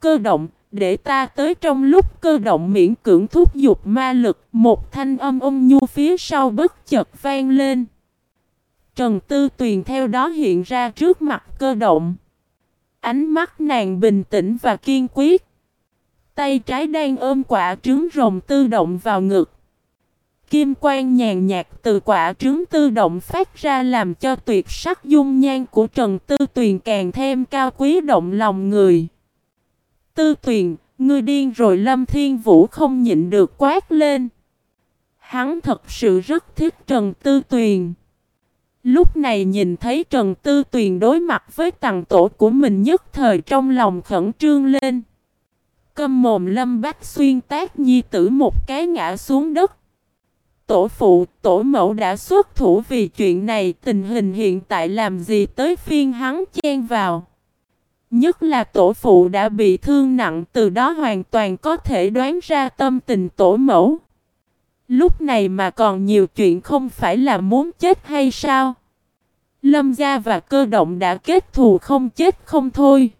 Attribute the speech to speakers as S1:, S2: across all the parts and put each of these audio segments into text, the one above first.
S1: cơ động, để ta tới trong lúc cơ động miễn cưỡng thúc giục ma lực, một thanh âm ôm nhu phía sau bất chợt vang lên. Trần Tư Tuyền theo đó hiện ra trước mặt cơ động. Ánh mắt nàng bình tĩnh và kiên quyết. Tay trái đang ôm quả trứng rồng tư động vào ngực. Kim quang nhàn nhạt từ quả trứng tư động phát ra làm cho tuyệt sắc dung nhan của Trần Tư Tuyền càng thêm cao quý động lòng người. Tư Tuyền, ngươi điên rồi Lâm Thiên Vũ không nhịn được quát lên. Hắn thật sự rất thích Trần Tư Tuyền. Lúc này nhìn thấy Trần Tư Tuyền đối mặt với tầng tổ của mình nhất thời trong lòng khẩn trương lên. Câm mồm Lâm Bách Xuyên tác nhi tử một cái ngã xuống đất. Tổ phụ, tổ mẫu đã xuất thủ vì chuyện này tình hình hiện tại làm gì tới phiên hắn chen vào. Nhất là tổ phụ đã bị thương nặng từ đó hoàn toàn có thể đoán ra tâm tình tổ mẫu. Lúc này mà còn nhiều chuyện không phải là muốn chết hay sao? Lâm gia và cơ động đã kết thù không chết không thôi.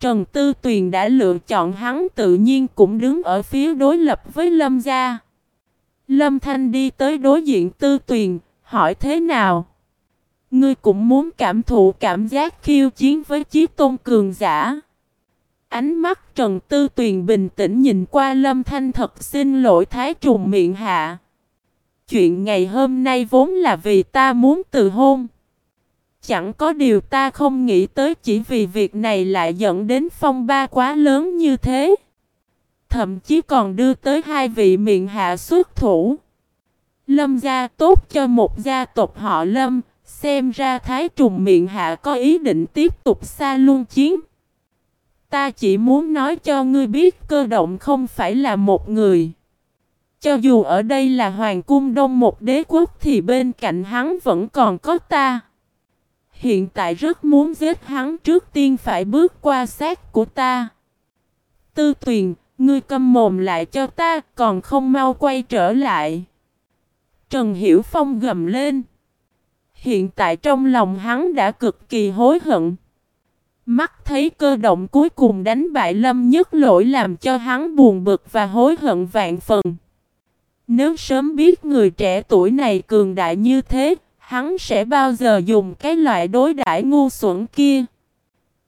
S1: Trần Tư Tuyền đã lựa chọn hắn tự nhiên cũng đứng ở phía đối lập với Lâm gia. Lâm Thanh đi tới đối diện Tư Tuyền, hỏi thế nào? Ngươi cũng muốn cảm thụ cảm giác khiêu chiến với chí tôn cường giả. Ánh mắt Trần Tư Tuyền bình tĩnh nhìn qua Lâm Thanh thật xin lỗi Thái trùng miệng hạ. Chuyện ngày hôm nay vốn là vì ta muốn từ hôn. Chẳng có điều ta không nghĩ tới chỉ vì việc này lại dẫn đến phong ba quá lớn như thế. Thậm chí còn đưa tới hai vị miệng hạ xuất thủ. Lâm gia tốt cho một gia tộc họ Lâm, xem ra Thái trùng miệng hạ có ý định tiếp tục xa luân chiến. Ta chỉ muốn nói cho ngươi biết cơ động không phải là một người. Cho dù ở đây là hoàng cung đông một đế quốc thì bên cạnh hắn vẫn còn có ta. Hiện tại rất muốn giết hắn trước tiên phải bước qua xác của ta. Tư tuyền, ngươi câm mồm lại cho ta còn không mau quay trở lại. Trần Hiểu Phong gầm lên. Hiện tại trong lòng hắn đã cực kỳ hối hận. Mắt thấy cơ động cuối cùng đánh bại Lâm Nhất Lỗi làm cho hắn buồn bực và hối hận vạn phần. Nếu sớm biết người trẻ tuổi này cường đại như thế, hắn sẽ bao giờ dùng cái loại đối đãi ngu xuẩn kia.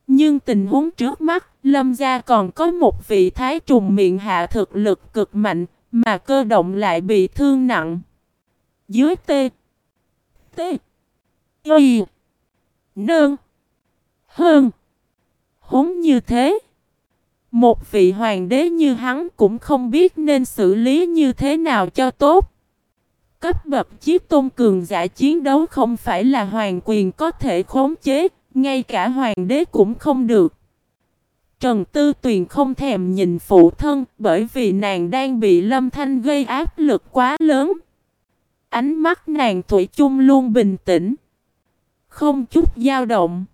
S1: Nhưng tình huống trước mắt, Lâm gia còn có một vị thái trùng miệng hạ thực lực cực mạnh, mà cơ động lại bị thương nặng. Dưới T T Y. Nương. Hơn Húng như thế. Một vị hoàng đế như hắn cũng không biết nên xử lý như thế nào cho tốt. Cấp bậc chiếc tôn cường giả chiến đấu không phải là hoàng quyền có thể khống chế, Ngay cả hoàng đế cũng không được. Trần Tư Tuyền không thèm nhìn phụ thân bởi vì nàng đang bị Lâm Thanh gây áp lực quá lớn. Ánh mắt nàng Thủy chung luôn bình tĩnh. Không chút dao động.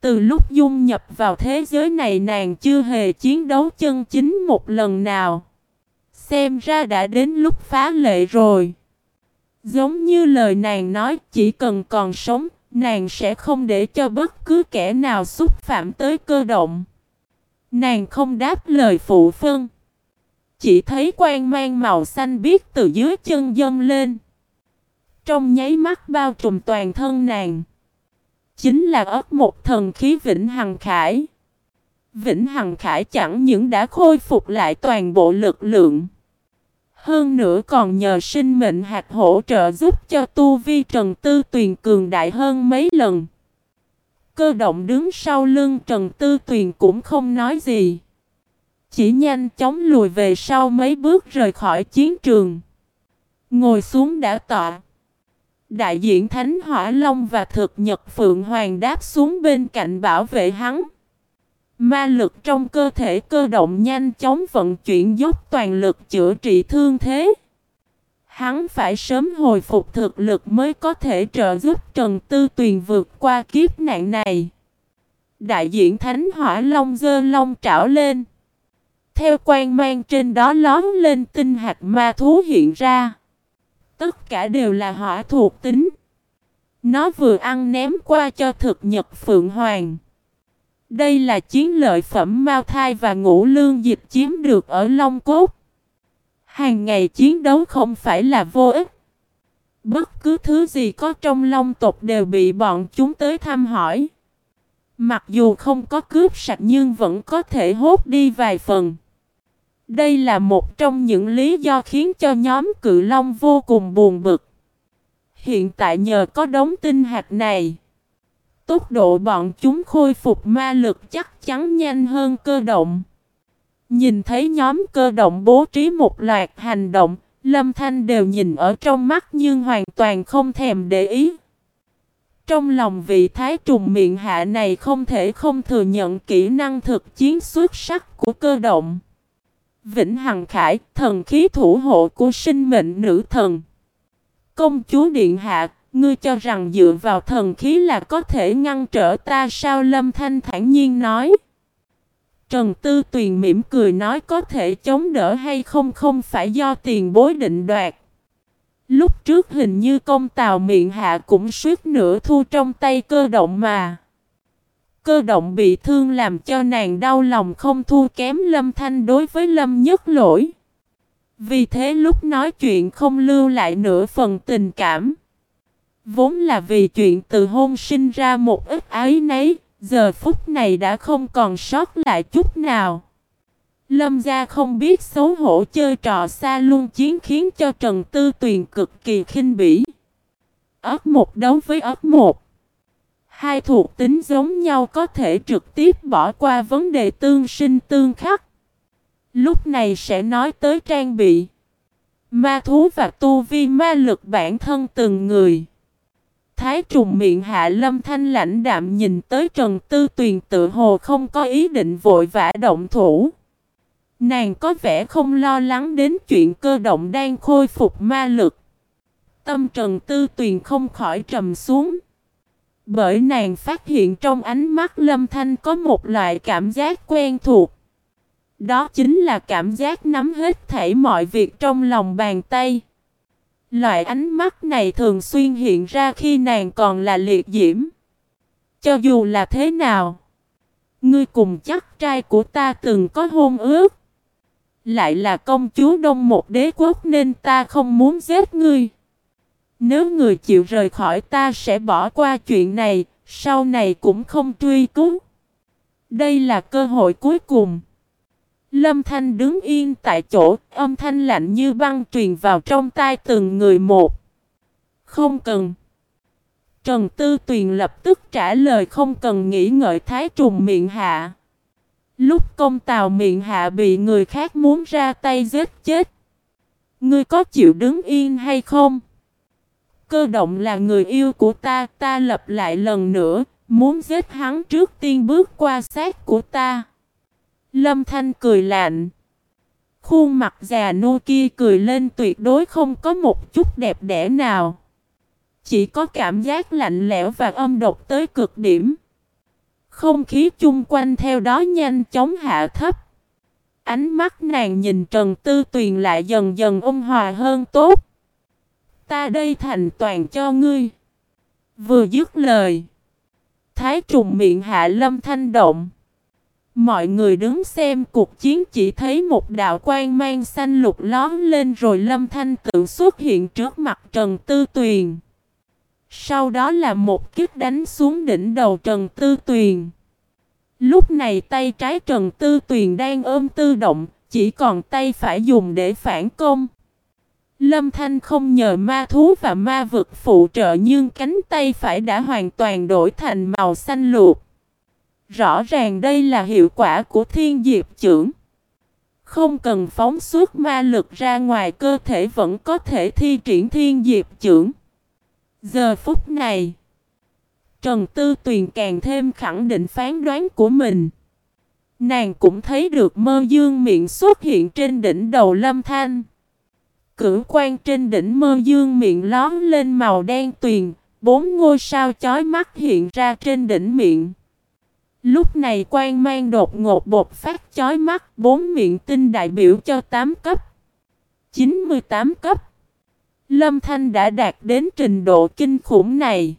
S1: Từ lúc dung nhập vào thế giới này nàng chưa hề chiến đấu chân chính một lần nào. Xem ra đã đến lúc phá lệ rồi. Giống như lời nàng nói chỉ cần còn sống, nàng sẽ không để cho bất cứ kẻ nào xúc phạm tới cơ động. Nàng không đáp lời phụ phân. Chỉ thấy quang mang màu xanh biếc từ dưới chân dâng lên. Trong nháy mắt bao trùm toàn thân nàng. Chính là ớt một thần khí Vĩnh Hằng Khải. Vĩnh Hằng Khải chẳng những đã khôi phục lại toàn bộ lực lượng. Hơn nữa còn nhờ sinh mệnh hạt hỗ trợ giúp cho tu vi Trần Tư Tuyền cường đại hơn mấy lần. Cơ động đứng sau lưng Trần Tư Tuyền cũng không nói gì. Chỉ nhanh chóng lùi về sau mấy bước rời khỏi chiến trường. Ngồi xuống đã tọa. Đại diện Thánh Hỏa Long và thực nhật Phượng Hoàng đáp xuống bên cạnh bảo vệ hắn. Ma lực trong cơ thể cơ động nhanh chóng vận chuyển dốc toàn lực chữa trị thương thế. Hắn phải sớm hồi phục thực lực mới có thể trợ giúp Trần Tư Tuyền vượt qua kiếp nạn này. Đại diện Thánh Hỏa Long dơ long trảo lên. Theo quan mang trên đó lóm lên tinh hạt ma thú hiện ra. Tất cả đều là hỏa thuộc tính. Nó vừa ăn ném qua cho thực nhật Phượng Hoàng. Đây là chiến lợi phẩm mao thai và ngũ lương dịch chiếm được ở Long Cốt. Hàng ngày chiến đấu không phải là vô ích. Bất cứ thứ gì có trong long tộc đều bị bọn chúng tới thăm hỏi. Mặc dù không có cướp sạch nhưng vẫn có thể hốt đi vài phần. Đây là một trong những lý do khiến cho nhóm cự long vô cùng buồn bực. Hiện tại nhờ có đống tinh hạt này, tốc độ bọn chúng khôi phục ma lực chắc chắn nhanh hơn cơ động. Nhìn thấy nhóm cơ động bố trí một loạt hành động, Lâm Thanh đều nhìn ở trong mắt nhưng hoàn toàn không thèm để ý. Trong lòng vị thái trùng miệng hạ này không thể không thừa nhận kỹ năng thực chiến xuất sắc của cơ động. Vĩnh Hằng Khải, thần khí thủ hộ của sinh mệnh nữ thần. Công chúa Điện Hạ, ngươi cho rằng dựa vào thần khí là có thể ngăn trở ta sao Lâm Thanh thản nhiên nói. Trần Tư Tuyền mỉm cười nói có thể chống đỡ hay không không phải do tiền bối định đoạt. Lúc trước hình như công tàu miệng hạ cũng suýt nửa thu trong tay cơ động mà. Cơ động bị thương làm cho nàng đau lòng không thua kém Lâm Thanh đối với Lâm Nhất Lỗi. Vì thế lúc nói chuyện không lưu lại nửa phần tình cảm. Vốn là vì chuyện từ hôn sinh ra một ít ái nấy, giờ phút này đã không còn sót lại chút nào. Lâm gia không biết xấu hổ chơi trò xa luôn chiến khiến cho Trần Tư Tuyền cực kỳ khinh bỉ. Ất một đấu với ất một. Hai thuộc tính giống nhau có thể trực tiếp bỏ qua vấn đề tương sinh tương khắc. Lúc này sẽ nói tới trang bị. Ma thú và tu vi ma lực bản thân từng người. Thái trùng miệng hạ lâm thanh lãnh đạm nhìn tới Trần Tư Tuyền tự hồ không có ý định vội vã động thủ. Nàng có vẻ không lo lắng đến chuyện cơ động đang khôi phục ma lực. Tâm Trần Tư Tuyền không khỏi trầm xuống. Bởi nàng phát hiện trong ánh mắt Lâm Thanh có một loại cảm giác quen thuộc. Đó chính là cảm giác nắm hết thảy mọi việc trong lòng bàn tay. Loại ánh mắt này thường xuyên hiện ra khi nàng còn là liệt diễm. Cho dù là thế nào, ngươi cùng chắc trai của ta từng có hôn ước. Lại là công chúa đông một đế quốc nên ta không muốn giết ngươi. Nếu người chịu rời khỏi ta sẽ bỏ qua chuyện này, sau này cũng không truy cứu. Đây là cơ hội cuối cùng. Lâm Thanh đứng yên tại chỗ, âm thanh lạnh như băng truyền vào trong tai từng người một. Không cần. Trần Tư Tuyền lập tức trả lời không cần nghĩ ngợi thái trùng miệng hạ. Lúc công tàu miệng hạ bị người khác muốn ra tay giết chết. Ngươi có chịu đứng yên hay không? Cơ động là người yêu của ta, ta lập lại lần nữa, muốn giết hắn trước tiên bước qua xác của ta. Lâm Thanh cười lạnh. Khuôn mặt già nô kia cười lên tuyệt đối không có một chút đẹp đẽ nào. Chỉ có cảm giác lạnh lẽo và âm độc tới cực điểm. Không khí chung quanh theo đó nhanh chóng hạ thấp. Ánh mắt nàng nhìn Trần Tư Tuyền lại dần dần ôn hòa hơn tốt. Ta đây thành toàn cho ngươi. Vừa dứt lời. Thái trùng miệng hạ lâm thanh động. Mọi người đứng xem cuộc chiến chỉ thấy một đạo quan mang xanh lục lón lên rồi lâm thanh tự xuất hiện trước mặt Trần Tư Tuyền. Sau đó là một kiếp đánh xuống đỉnh đầu Trần Tư Tuyền. Lúc này tay trái Trần Tư Tuyền đang ôm tư động, chỉ còn tay phải dùng để phản công. Lâm Thanh không nhờ ma thú và ma vực phụ trợ nhưng cánh tay phải đã hoàn toàn đổi thành màu xanh luộc. Rõ ràng đây là hiệu quả của thiên diệp trưởng. Không cần phóng suốt ma lực ra ngoài cơ thể vẫn có thể thi triển thiên diệp trưởng. Giờ phút này, Trần Tư Tuyền càng thêm khẳng định phán đoán của mình. Nàng cũng thấy được mơ dương miệng xuất hiện trên đỉnh đầu lâm thanh. Cử quan trên đỉnh mơ dương miệng lón lên màu đen tuyền, bốn ngôi sao chói mắt hiện ra trên đỉnh miệng. Lúc này quan mang đột ngột bột phát chói mắt, bốn miệng tinh đại biểu cho 8 cấp. 98 cấp. Lâm Thanh đã đạt đến trình độ kinh khủng này.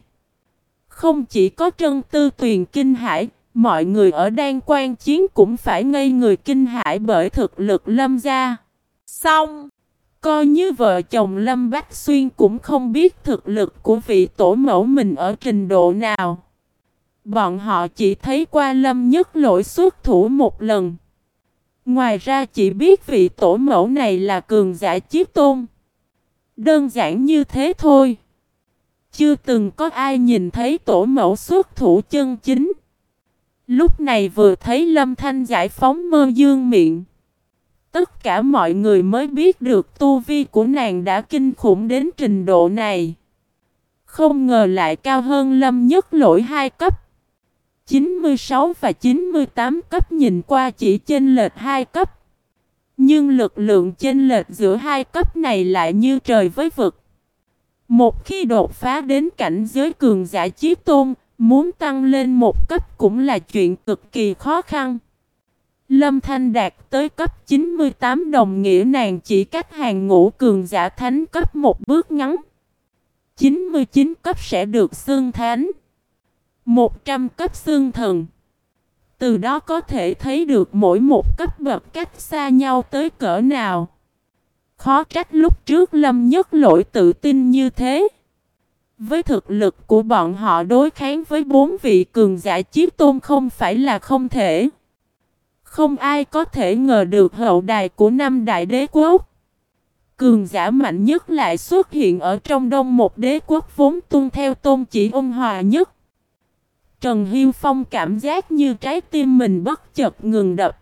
S1: Không chỉ có trân tư tuyền kinh hải, mọi người ở đang quan chiến cũng phải ngây người kinh hải bởi thực lực lâm gia. Xong, coi như vợ chồng Lâm Bách Xuyên cũng không biết thực lực của vị tổ mẫu mình ở trình độ nào. Bọn họ chỉ thấy qua Lâm nhất lỗi xuất thủ một lần. Ngoài ra chỉ biết vị tổ mẫu này là cường giả chiếc tôn. Đơn giản như thế thôi. Chưa từng có ai nhìn thấy tổ mẫu xuất thủ chân chính. Lúc này vừa thấy Lâm Thanh giải phóng mơ dương miệng. Tất cả mọi người mới biết được tu vi của nàng đã kinh khủng đến trình độ này. Không ngờ lại cao hơn Lâm nhất lỗi hai cấp. 96 và 98 cấp nhìn qua chỉ chênh lệch hai cấp. Nhưng lực lượng chênh lệch giữa hai cấp này lại như trời với vực. Một khi đột phá đến cảnh giới cường giả chí tôn, muốn tăng lên một cấp cũng là chuyện cực kỳ khó khăn. Lâm Thanh đạt tới cấp 98 đồng nghĩa nàng chỉ cách hàng ngũ cường giả thánh cấp một bước ngắn. 99 cấp sẽ được xương thánh. 100 cấp xương thần. Từ đó có thể thấy được mỗi một cấp bậc cách xa nhau tới cỡ nào. Khó trách lúc trước Lâm Nhất lỗi tự tin như thế. Với thực lực của bọn họ đối kháng với bốn vị cường giả chiếc tôn không phải là không thể. Không ai có thể ngờ được hậu đài của năm đại đế quốc. Cường giả mạnh nhất lại xuất hiện ở trong đông một đế quốc vốn tuân theo tôn chỉ ôn hòa nhất. Trần Hiêu Phong cảm giác như trái tim mình bất chợt ngừng đập.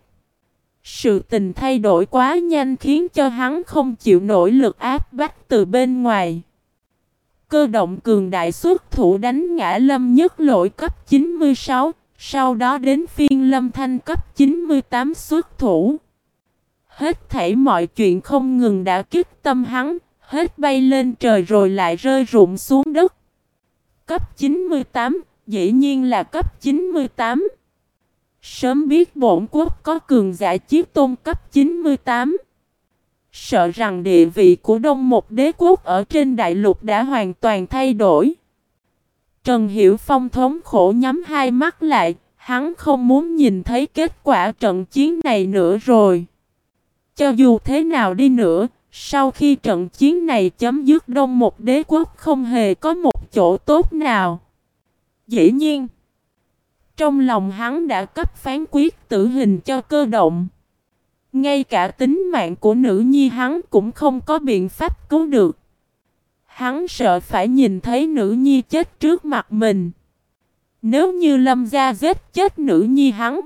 S1: Sự tình thay đổi quá nhanh khiến cho hắn không chịu nổi lực áp bách từ bên ngoài. Cơ động cường đại xuất thủ đánh ngã lâm nhất lỗi cấp 96, sau đó đến phiên lâm thanh cấp 98 xuất thủ. Hết thảy mọi chuyện không ngừng đã kích tâm hắn, hết bay lên trời rồi lại rơi rụng xuống đất. Cấp 98, dĩ nhiên là cấp 98. Sớm biết bổn quốc có cường giả chiếc tôn cấp 98. Sợ rằng địa vị của đông một đế quốc ở trên đại lục đã hoàn toàn thay đổi. Trần Hiểu Phong thống khổ nhắm hai mắt lại, hắn không muốn nhìn thấy kết quả trận chiến này nữa rồi. Cho dù thế nào đi nữa, sau khi trận chiến này chấm dứt đông một đế quốc không hề có một chỗ tốt nào. Dĩ nhiên, trong lòng hắn đã cấp phán quyết tử hình cho cơ động. Ngay cả tính mạng của nữ nhi hắn cũng không có biện pháp cứu được. Hắn sợ phải nhìn thấy nữ nhi chết trước mặt mình. Nếu như lâm gia giết chết nữ nhi hắn.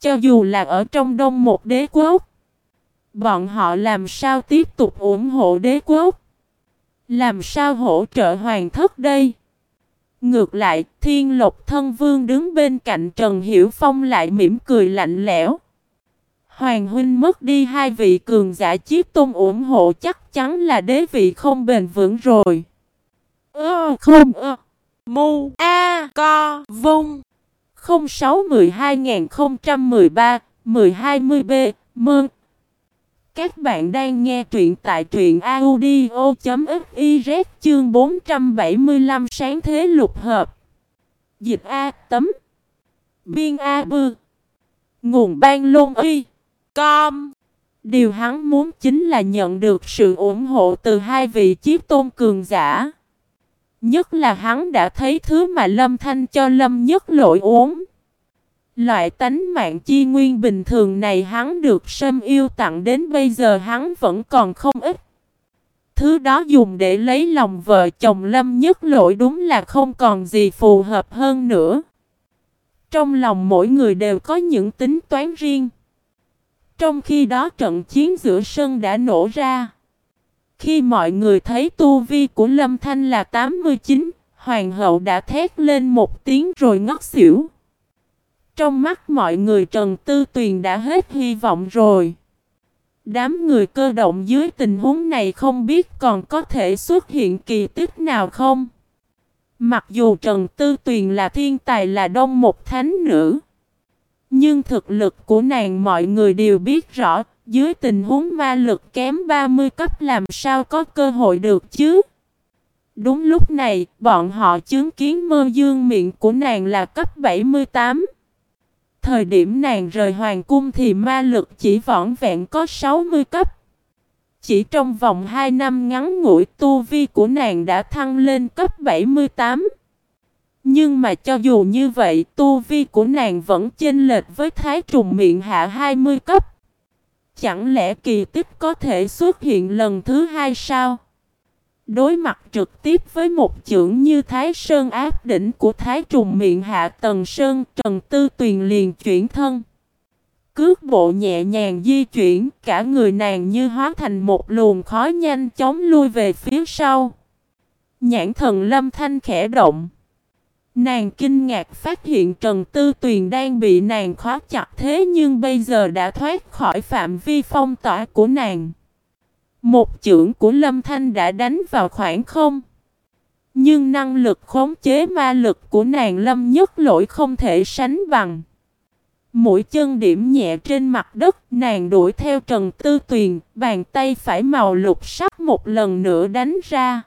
S1: Cho dù là ở trong đông một đế quốc. Bọn họ làm sao tiếp tục ủng hộ đế quốc? Làm sao hỗ trợ hoàng thất đây? Ngược lại, thiên lộc thân vương đứng bên cạnh Trần Hiểu Phong lại mỉm cười lạnh lẽo. Hoàng huynh mất đi hai vị cường giả chiếc tôn ủng hộ chắc chắn là đế vị không bền vững rồi. Ơ, không ơ. Mu, A, Co, Vung 06 12 013 1020 B, Mơn Các bạn đang nghe truyện tại truyện audio.fiz chương 475 sáng thế lục hợp. Dịch A, tấm Biên A bư Nguồn ban lôn y Com. Điều hắn muốn chính là nhận được sự ủng hộ từ hai vị chiếc tôn cường giả. Nhất là hắn đã thấy thứ mà Lâm Thanh cho Lâm Nhất lỗi uống. Loại tánh mạng chi nguyên bình thường này hắn được sâm yêu tặng đến bây giờ hắn vẫn còn không ít. Thứ đó dùng để lấy lòng vợ chồng Lâm Nhất lỗi đúng là không còn gì phù hợp hơn nữa. Trong lòng mỗi người đều có những tính toán riêng. Trong khi đó trận chiến giữa sân đã nổ ra. Khi mọi người thấy tu vi của Lâm Thanh là 89, Hoàng hậu đã thét lên một tiếng rồi ngất xỉu. Trong mắt mọi người Trần Tư Tuyền đã hết hy vọng rồi. Đám người cơ động dưới tình huống này không biết còn có thể xuất hiện kỳ tích nào không. Mặc dù Trần Tư Tuyền là thiên tài là đông một thánh nữ. Nhưng thực lực của nàng mọi người đều biết rõ, dưới tình huống ma lực kém 30 cấp làm sao có cơ hội được chứ. Đúng lúc này, bọn họ chứng kiến mơ dương miệng của nàng là cấp 78. Thời điểm nàng rời hoàng cung thì ma lực chỉ vỏn vẹn có 60 cấp. Chỉ trong vòng 2 năm ngắn ngủi tu vi của nàng đã thăng lên cấp 78. Nhưng mà cho dù như vậy tu vi của nàng vẫn chênh lệch với thái trùng miệng hạ 20 cấp. Chẳng lẽ kỳ tích có thể xuất hiện lần thứ hai sao? Đối mặt trực tiếp với một chưởng như Thái Sơn áp đỉnh của Thái Trùng miệng hạ Tần Sơn Trần Tư Tuyền liền chuyển thân. Cước bộ nhẹ nhàng di chuyển, cả người nàng như hóa thành một luồng khói nhanh chóng lui về phía sau. Nhãn thần lâm thanh khẽ động. Nàng kinh ngạc phát hiện Trần Tư Tuyền đang bị nàng khóa chặt thế nhưng bây giờ đã thoát khỏi phạm vi phong tỏa của nàng. Một chưởng của Lâm Thanh đã đánh vào khoảng không. Nhưng năng lực khống chế ma lực của nàng Lâm nhất lỗi không thể sánh bằng. Mũi chân điểm nhẹ trên mặt đất, nàng đuổi theo Trần Tư Tuyền, bàn tay phải màu lục sắc một lần nữa đánh ra.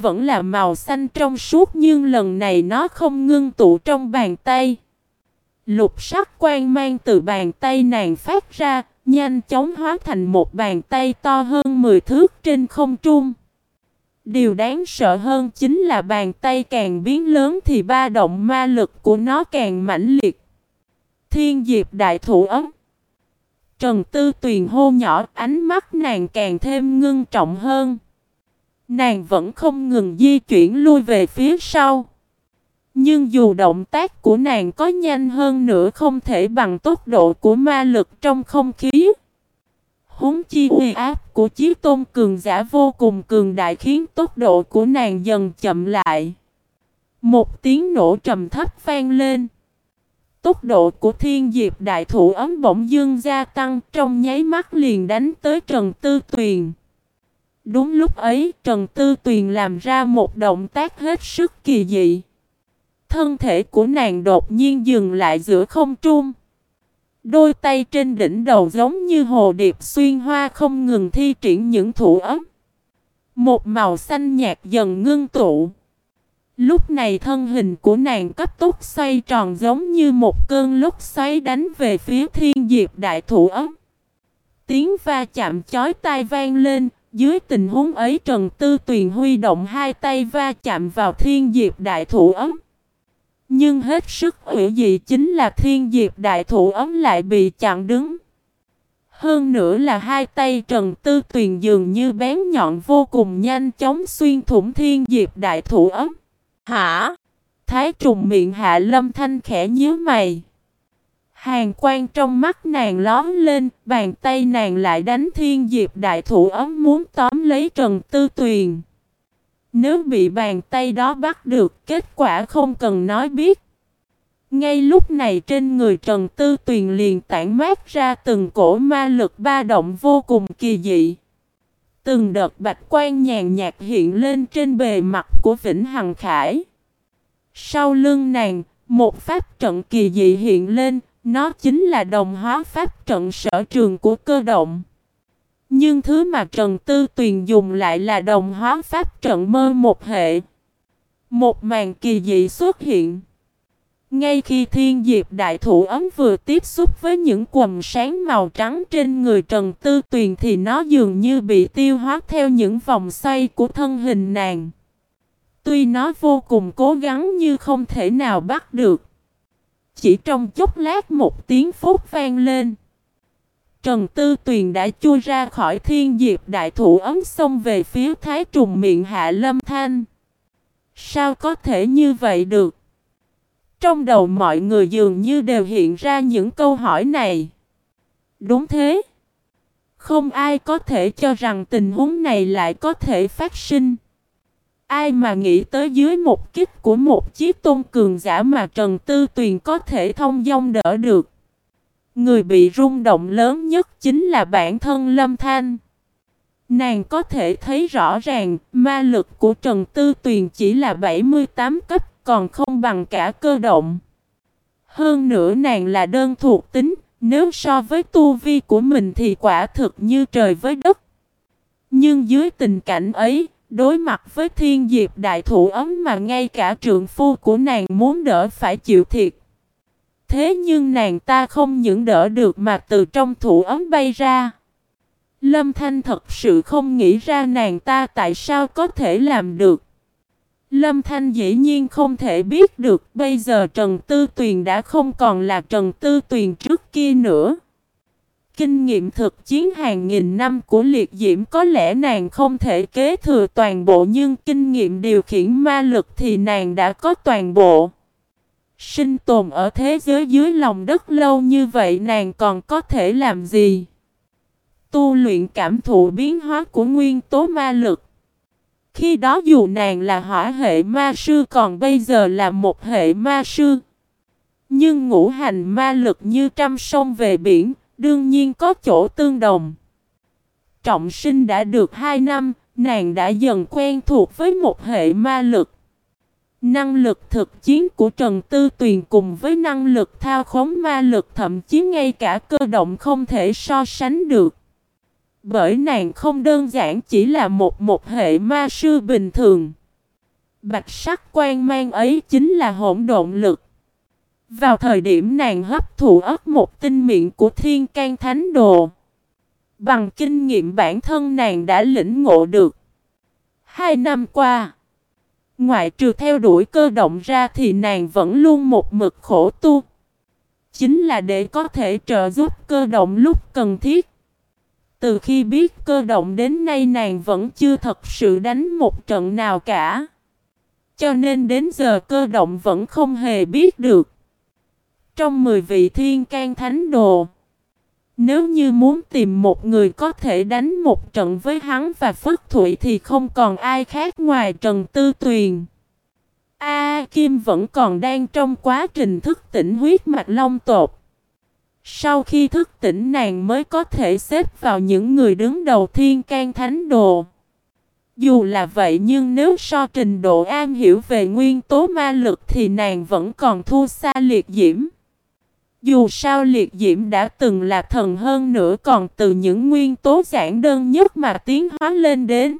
S1: Vẫn là màu xanh trong suốt nhưng lần này nó không ngưng tụ trong bàn tay. Lục sắc quang mang từ bàn tay nàng phát ra, nhanh chóng hóa thành một bàn tay to hơn 10 thước trên không trung. Điều đáng sợ hơn chính là bàn tay càng biến lớn thì ba động ma lực của nó càng mãnh liệt. Thiên diệp đại thủ ấm. Trần Tư Tuyền hô nhỏ ánh mắt nàng càng thêm ngưng trọng hơn. Nàng vẫn không ngừng di chuyển lui về phía sau. Nhưng dù động tác của nàng có nhanh hơn nữa không thể bằng tốc độ của ma lực trong không khí. Húng chi uy áp của chiếc tôn cường giả vô cùng cường đại khiến tốc độ của nàng dần chậm lại. Một tiếng nổ trầm thấp vang lên. Tốc độ của thiên diệp đại thủ ấm bỗng dương gia tăng trong nháy mắt liền đánh tới Trần Tư Tuyền. Đúng lúc ấy Trần Tư Tuyền làm ra một động tác hết sức kỳ dị. Thân thể của nàng đột nhiên dừng lại giữa không trung. Đôi tay trên đỉnh đầu giống như hồ điệp xuyên hoa không ngừng thi triển những thủ ấm. Một màu xanh nhạt dần ngưng tụ. Lúc này thân hình của nàng cấp tốc xoay tròn giống như một cơn lốc xoáy đánh về phía thiên diệp đại thủ ấm. Tiếng va chạm chói tai vang lên, dưới tình huống ấy Trần Tư Tuyền huy động hai tay va chạm vào thiên diệp đại thủ ấm. Nhưng hết sức ủy dị chính là thiên diệp đại thủ ấm lại bị chặn đứng. Hơn nữa là hai tay Trần Tư Tuyền dường như bén nhọn vô cùng nhanh chóng xuyên thủng thiên diệp đại thủ ấm. Hả? Thái trùng miệng hạ lâm thanh khẽ nhíu mày. Hàng quan trong mắt nàng lón lên, bàn tay nàng lại đánh thiên diệp đại thủ ấm muốn tóm lấy Trần Tư Tuyền. Nếu bị bàn tay đó bắt được, kết quả không cần nói biết. Ngay lúc này trên người Trần Tư Tuyền liền tản mát ra từng cổ ma lực ba động vô cùng kỳ dị. Từng đợt bạch quan nhàn nhạt hiện lên trên bề mặt của Vĩnh Hằng Khải. Sau lưng nàng, một pháp trận kỳ dị hiện lên, nó chính là đồng hóa pháp trận sở trường của cơ động. Nhưng thứ mà Trần Tư Tuyền dùng lại là đồng hóa pháp trận mơ một hệ. Một màn kỳ dị xuất hiện. Ngay khi thiên diệp đại thủ ấm vừa tiếp xúc với những quầm sáng màu trắng trên người Trần Tư Tuyền thì nó dường như bị tiêu hóa theo những vòng xoay của thân hình nàng. Tuy nó vô cùng cố gắng như không thể nào bắt được. Chỉ trong chốc lát một tiếng phút vang lên. Trần Tư Tuyền đã chui ra khỏi thiên diệp đại thủ ấm xông về phía thái trùng miệng hạ lâm thanh. Sao có thể như vậy được? Trong đầu mọi người dường như đều hiện ra những câu hỏi này. Đúng thế. Không ai có thể cho rằng tình huống này lại có thể phát sinh. Ai mà nghĩ tới dưới một kích của một chiếc tôn cường giả mà Trần Tư Tuyền có thể thông dong đỡ được. Người bị rung động lớn nhất chính là bản thân Lâm Thanh. Nàng có thể thấy rõ ràng ma lực của Trần Tư Tuyền chỉ là 78 cấp còn không bằng cả cơ động. Hơn nữa nàng là đơn thuộc tính, nếu so với tu vi của mình thì quả thực như trời với đất. Nhưng dưới tình cảnh ấy, đối mặt với thiên diệp đại thủ ấm mà ngay cả trượng phu của nàng muốn đỡ phải chịu thiệt thế nhưng nàng ta không những đỡ được mà từ trong thủ ấm bay ra. Lâm Thanh thật sự không nghĩ ra nàng ta tại sao có thể làm được. Lâm Thanh dĩ nhiên không thể biết được, bây giờ Trần Tư Tuyền đã không còn là Trần Tư Tuyền trước kia nữa. Kinh nghiệm thực chiến hàng nghìn năm của liệt diễm có lẽ nàng không thể kế thừa toàn bộ nhưng kinh nghiệm điều khiển ma lực thì nàng đã có toàn bộ. Sinh tồn ở thế giới dưới lòng đất lâu như vậy nàng còn có thể làm gì? Tu luyện cảm thụ biến hóa của nguyên tố ma lực. Khi đó dù nàng là hỏa hệ ma sư còn bây giờ là một hệ ma sư. Nhưng ngũ hành ma lực như trăm sông về biển, đương nhiên có chỗ tương đồng. Trọng sinh đã được 2 năm, nàng đã dần quen thuộc với một hệ ma lực. Năng lực thực chiến của Trần Tư Tuyền cùng với năng lực thao khống ma lực thậm chí ngay cả cơ động không thể so sánh được. Bởi nàng không đơn giản chỉ là một một hệ ma sư bình thường. Bạch sắc quan mang ấy chính là hỗn độn lực. Vào thời điểm nàng hấp thụ ớt một tinh miệng của thiên can thánh đồ. Bằng kinh nghiệm bản thân nàng đã lĩnh ngộ được. Hai năm qua, ngoại trừ theo đuổi cơ động ra thì nàng vẫn luôn một mực khổ tu. Chính là để có thể trợ giúp cơ động lúc cần thiết. Từ khi biết cơ động đến nay nàng vẫn chưa thật sự đánh một trận nào cả. Cho nên đến giờ cơ động vẫn không hề biết được. Trong 10 vị thiên can thánh đồ, nếu như muốn tìm một người có thể đánh một trận với hắn và Phất Thụy thì không còn ai khác ngoài Trần Tư Tuyền. A Kim vẫn còn đang trong quá trình thức tỉnh huyết mạch long tột. Sau khi thức tỉnh nàng mới có thể xếp vào những người đứng đầu thiên can thánh đồ. Dù là vậy nhưng nếu so trình độ am hiểu về nguyên tố ma lực thì nàng vẫn còn thua xa liệt diễm. Dù sao liệt diễm đã từng là thần hơn nữa còn từ những nguyên tố giản đơn nhất mà tiến hóa lên đến.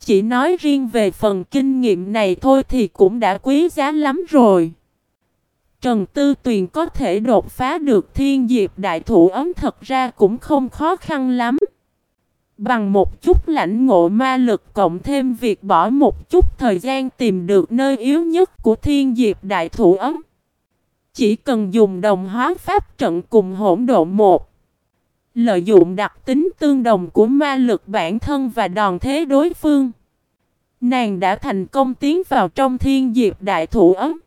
S1: Chỉ nói riêng về phần kinh nghiệm này thôi thì cũng đã quý giá lắm rồi. Trần Tư Tuyền có thể đột phá được thiên diệp đại thủ ấm thật ra cũng không khó khăn lắm. Bằng một chút lãnh ngộ ma lực cộng thêm việc bỏ một chút thời gian tìm được nơi yếu nhất của thiên diệp đại thủ ấm. Chỉ cần dùng đồng hóa pháp trận cùng hỗn độn một. Lợi dụng đặc tính tương đồng của ma lực bản thân và đòn thế đối phương. Nàng đã thành công tiến vào trong thiên diệp đại thủ ấm.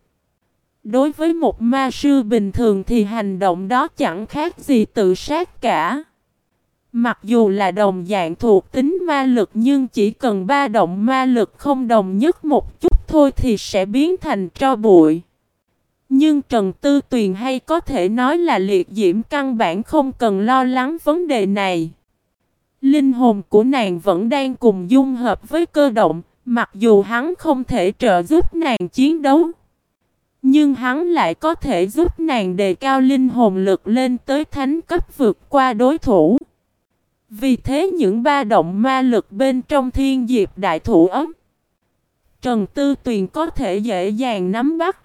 S1: Đối với một ma sư bình thường thì hành động đó chẳng khác gì tự sát cả. Mặc dù là đồng dạng thuộc tính ma lực nhưng chỉ cần ba động ma lực không đồng nhất một chút thôi thì sẽ biến thành tro bụi. Nhưng Trần Tư Tuyền hay có thể nói là liệt diễm căn bản không cần lo lắng vấn đề này. Linh hồn của nàng vẫn đang cùng dung hợp với cơ động, mặc dù hắn không thể trợ giúp nàng chiến đấu. Nhưng hắn lại có thể giúp nàng đề cao linh hồn lực lên tới thánh cấp vượt qua đối thủ. Vì thế những ba động ma lực bên trong thiên diệp đại thủ ấm. Trần Tư Tuyền có thể dễ dàng nắm bắt.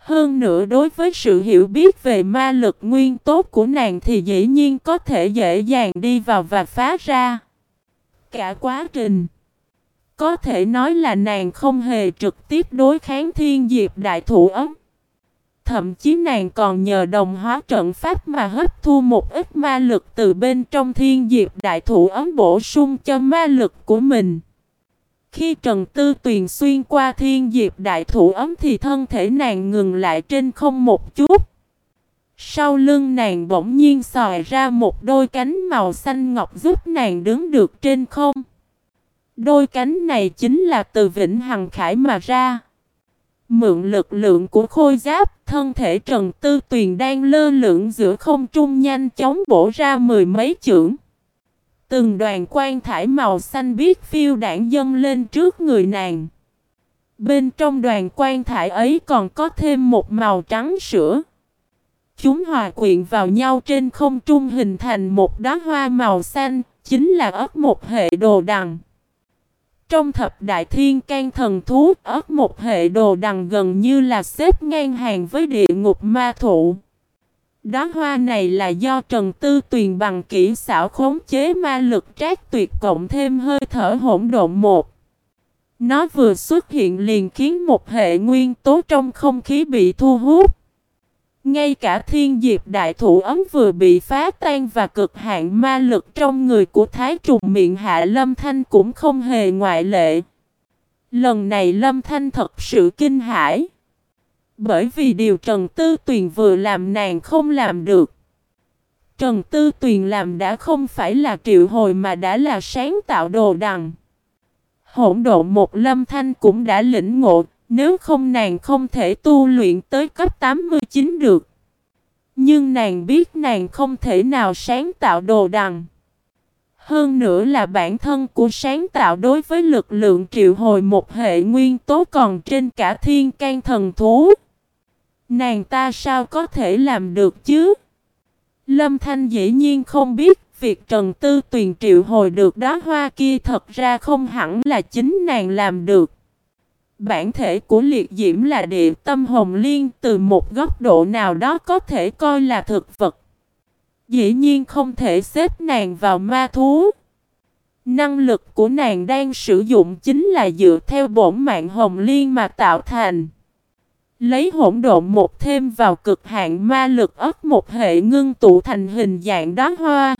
S1: Hơn nữa đối với sự hiểu biết về ma lực nguyên tốt của nàng thì dĩ nhiên có thể dễ dàng đi vào và phá ra. Cả quá trình có thể nói là nàng không hề trực tiếp đối kháng thiên diệp đại thủ ấm. Thậm chí nàng còn nhờ đồng hóa trận pháp mà hấp thu một ít ma lực từ bên trong thiên diệp đại thủ ấm bổ sung cho ma lực của mình. Khi Trần Tư Tuyền xuyên qua thiên diệp đại thủ ấm thì thân thể nàng ngừng lại trên không một chút. Sau lưng nàng bỗng nhiên xòi ra một đôi cánh màu xanh ngọc giúp nàng đứng được trên không. Đôi cánh này chính là từ Vĩnh Hằng Khải mà ra. Mượn lực lượng của khôi giáp, thân thể Trần Tư Tuyền đang lơ lửng giữa không trung nhanh chóng bổ ra mười mấy chưởng. Từng đoàn quan thải màu xanh biết phiêu đảng dâng lên trước người nàng. Bên trong đoàn quan thải ấy còn có thêm một màu trắng sữa. Chúng hòa quyện vào nhau trên không trung hình thành một đóa hoa màu xanh, chính là ớt một hệ đồ đằng. Trong thập đại thiên can thần thú ớt một hệ đồ đằng gần như là xếp ngang hàng với địa ngục ma thụ đóa hoa này là do Trần Tư Tuyền bằng kỹ xảo khống chế ma lực trác tuyệt cộng thêm hơi thở hỗn độn một. Nó vừa xuất hiện liền khiến một hệ nguyên tố trong không khí bị thu hút. Ngay cả thiên diệp đại thủ ấm vừa bị phá tan và cực hạn ma lực trong người của Thái trùng miệng hạ Lâm Thanh cũng không hề ngoại lệ. Lần này Lâm Thanh thật sự kinh hãi. Bởi vì điều Trần Tư Tuyền vừa làm nàng không làm được. Trần Tư Tuyền làm đã không phải là triệu hồi mà đã là sáng tạo đồ đằng. Hỗn Độ một lâm thanh cũng đã lĩnh ngộ, nếu không nàng không thể tu luyện tới cấp 89 được. Nhưng nàng biết nàng không thể nào sáng tạo đồ đằng. Hơn nữa là bản thân của sáng tạo đối với lực lượng triệu hồi một hệ nguyên tố còn trên cả thiên can thần thú. Nàng ta sao có thể làm được chứ? Lâm Thanh dĩ nhiên không biết, việc Trần Tư Tuyền triệu hồi được đó hoa kia thật ra không hẳn là chính nàng làm được. Bản thể của liệt diễm là địa tâm hồng liên, từ một góc độ nào đó có thể coi là thực vật. Dĩ nhiên không thể xếp nàng vào ma thú. Năng lực của nàng đang sử dụng chính là dựa theo bổn mạng hồng liên mà tạo thành. Lấy hỗn độn một thêm vào cực hạn ma lực ấp một hệ ngưng tụ thành hình dạng đóa hoa.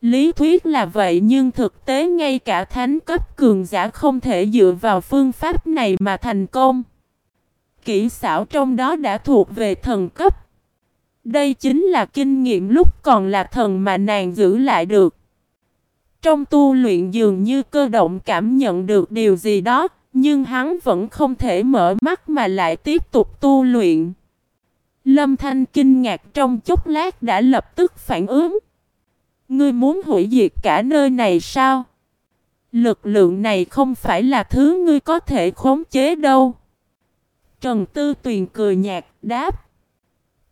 S1: Lý thuyết là vậy nhưng thực tế ngay cả thánh cấp cường giả không thể dựa vào phương pháp này mà thành công. Kỹ xảo trong đó đã thuộc về thần cấp. Đây chính là kinh nghiệm lúc còn là thần mà nàng giữ lại được. Trong tu luyện dường như cơ động cảm nhận được điều gì đó, nhưng hắn vẫn không thể mở mắt mà lại tiếp tục tu luyện. Lâm Thanh kinh ngạc trong chốc lát đã lập tức phản ứng. Ngươi muốn hủy diệt cả nơi này sao? Lực lượng này không phải là thứ ngươi có thể khống chế đâu. Trần Tư Tuyền cười nhạt, đáp.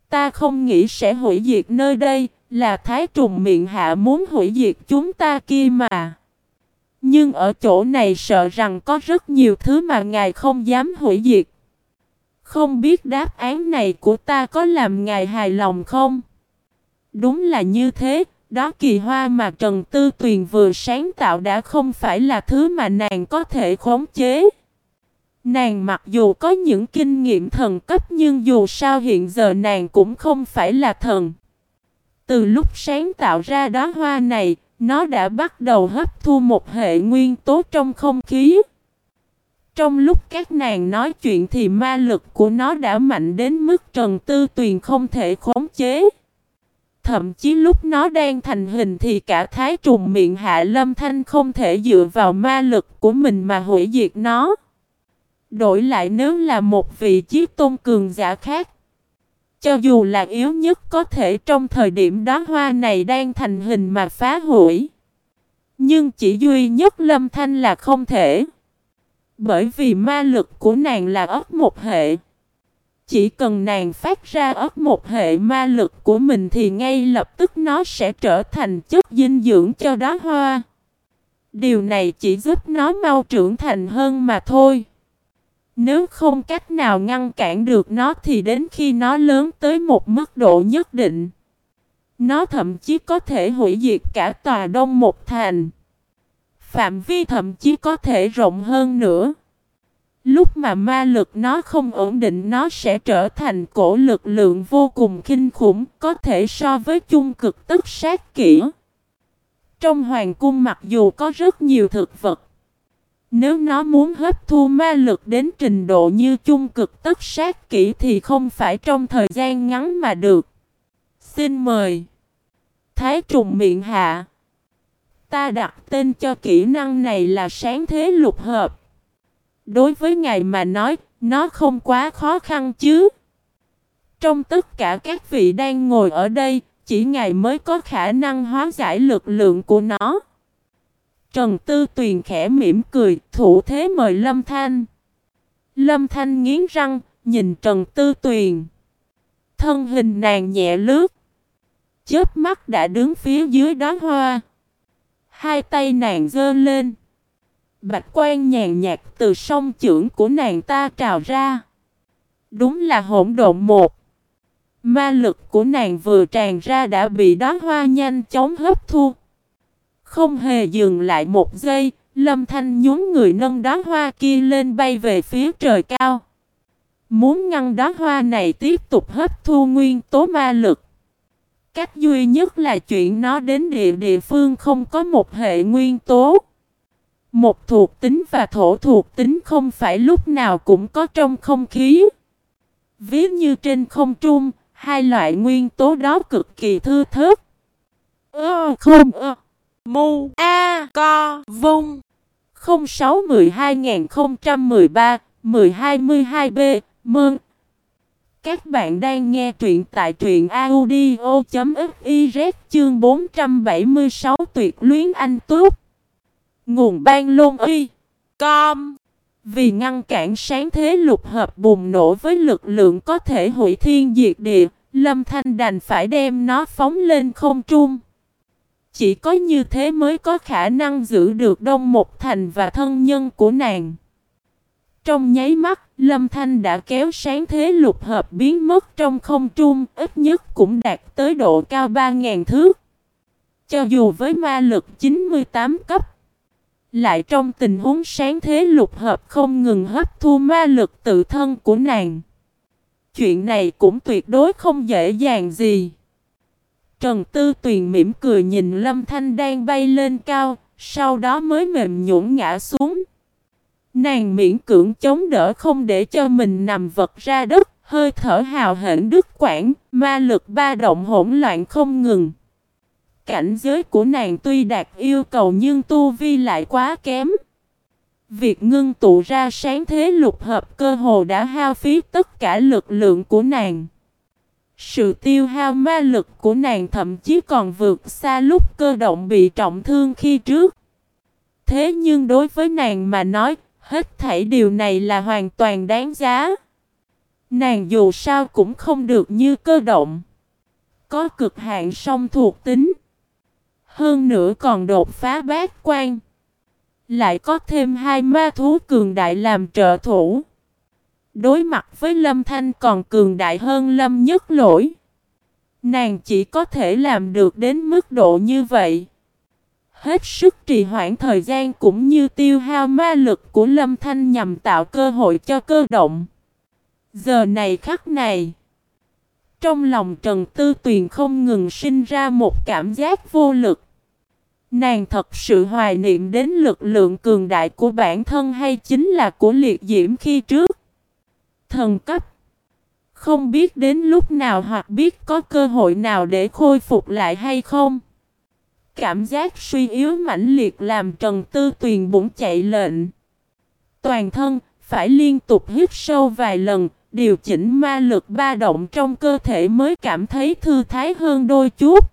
S1: Ta không nghĩ sẽ hủy diệt nơi đây, là thái trùng miệng hạ muốn hủy diệt chúng ta kia mà. Nhưng ở chỗ này sợ rằng có rất nhiều thứ mà ngài không dám hủy diệt. Không biết đáp án này của ta có làm ngài hài lòng không? Đúng là như thế, đó kỳ hoa mà Trần Tư Tuyền vừa sáng tạo đã không phải là thứ mà nàng có thể khống chế. Nàng mặc dù có những kinh nghiệm thần cấp nhưng dù sao hiện giờ nàng cũng không phải là thần. Từ lúc sáng tạo ra đó hoa này, nó đã bắt đầu hấp thu một hệ nguyên tố trong không khí. Trong lúc các nàng nói chuyện thì ma lực của nó đã mạnh đến mức Trần Tư Tuyền không thể khống chế. Thậm chí lúc nó đang thành hình thì cả thái trùng miệng hạ lâm thanh không thể dựa vào ma lực của mình mà hủy diệt nó. Đổi lại nếu là một vị chiếc tôn cường giả khác. Cho dù là yếu nhất có thể trong thời điểm đó hoa này đang thành hình mà phá hủy. Nhưng chỉ duy nhất lâm thanh là không thể. Bởi vì ma lực của nàng là ấp một hệ. Chỉ cần nàng phát ra ấp một hệ ma lực của mình thì ngay lập tức nó sẽ trở thành chất dinh dưỡng cho đóa hoa. Điều này chỉ giúp nó mau trưởng thành hơn mà thôi. Nếu không cách nào ngăn cản được nó thì đến khi nó lớn tới một mức độ nhất định, nó thậm chí có thể hủy diệt cả tòa đông một thành. Phạm vi thậm chí có thể rộng hơn nữa. Lúc mà ma lực nó không ổn định nó sẽ trở thành cổ lực lượng vô cùng kinh khủng, có thể so với chung cực tức sát kỹ. Trong hoàng cung mặc dù có rất nhiều thực vật, nếu nó muốn hấp thu ma lực đến trình độ như chung cực tất sát kỹ thì không phải trong thời gian ngắn mà được. Xin mời. Thái trùng miệng hạ. Ta đặt tên cho kỹ năng này là sáng thế lục hợp. Đối với ngài mà nói, nó không quá khó khăn chứ. Trong tất cả các vị đang ngồi ở đây, chỉ ngài mới có khả năng hóa giải lực lượng của nó. Trần Tư Tuyền khẽ mỉm cười, thủ thế mời Lâm Thanh. Lâm Thanh nghiến răng, nhìn Trần Tư Tuyền. Thân hình nàng nhẹ lướt. Chớp mắt đã đứng phía dưới đó hoa. Hai tay nàng giơ lên. Bạch quan nhàn nhạt từ sông trưởng của nàng ta trào ra. Đúng là hỗn độn một. Ma lực của nàng vừa tràn ra đã bị đó hoa nhanh chóng hấp thu. Không hề dừng lại một giây, Lâm Thanh nhún người nâng đóa hoa kia lên bay về phía trời cao. Muốn ngăn đóa hoa này tiếp tục hấp thu nguyên tố ma lực. Cách duy nhất là chuyện nó đến địa địa phương không có một hệ nguyên tố. Một thuộc tính và thổ thuộc tính không phải lúc nào cũng có trong không khí. Ví như trên không trung, hai loại nguyên tố đó cực kỳ thư thớt. Ơ không ơ. Mu A Co Vung. 06 12 2013 1022 B. Mơn Các bạn đang nghe truyện tại truyện audio.fiz chương 476 tuyệt luyến anh túc. Nguồn ban lôn y. Com. Vì ngăn cản sáng thế lục hợp bùng nổ với lực lượng có thể hủy thiên diệt địa, Lâm Thanh đành phải đem nó phóng lên không trung chỉ có như thế mới có khả năng giữ được Đông Một Thành và thân nhân của nàng. Trong nháy mắt, Lâm Thanh đã kéo sáng thế lục hợp biến mất trong không trung, ít nhất cũng đạt tới độ cao 3.000 thước. Cho dù với ma lực 98 cấp, lại trong tình huống sáng thế lục hợp không ngừng hấp thu ma lực tự thân của nàng. Chuyện này cũng tuyệt đối không dễ dàng gì. Trần Tư Tuyền mỉm cười nhìn Lâm Thanh đang bay lên cao, sau đó mới mềm nhũn ngã xuống. Nàng miễn cưỡng chống đỡ không để cho mình nằm vật ra đất, hơi thở hào hển đứt quãng, ma lực ba động hỗn loạn không ngừng. Cảnh giới của nàng tuy đạt yêu cầu nhưng tu vi lại quá kém. Việc ngưng tụ ra sáng thế lục hợp cơ hồ đã hao phí tất cả lực lượng của nàng. Sự tiêu hao ma lực của nàng thậm chí còn vượt xa lúc cơ động bị trọng thương khi trước. Thế nhưng đối với nàng mà nói, hết thảy điều này là hoàn toàn đáng giá. Nàng dù sao cũng không được như cơ động. Có cực hạn song thuộc tính. Hơn nữa còn đột phá bát quan. Lại có thêm hai ma thú cường đại làm trợ thủ. Đối mặt với Lâm Thanh còn cường đại hơn Lâm Nhất Lỗi. Nàng chỉ có thể làm được đến mức độ như vậy. Hết sức trì hoãn thời gian cũng như tiêu hao ma lực của Lâm Thanh nhằm tạo cơ hội cho cơ động. Giờ này khắc này. Trong lòng Trần Tư Tuyền không ngừng sinh ra một cảm giác vô lực. Nàng thật sự hoài niệm đến lực lượng cường đại của bản thân hay chính là của liệt diễm khi trước thần cấp. Không biết đến lúc nào hoặc biết có cơ hội nào để khôi phục lại hay không. Cảm giác suy yếu mãnh liệt làm Trần Tư Tuyền bụng chạy lệnh. Toàn thân phải liên tục hít sâu vài lần, điều chỉnh ma lực ba động trong cơ thể mới cảm thấy thư thái hơn đôi chút.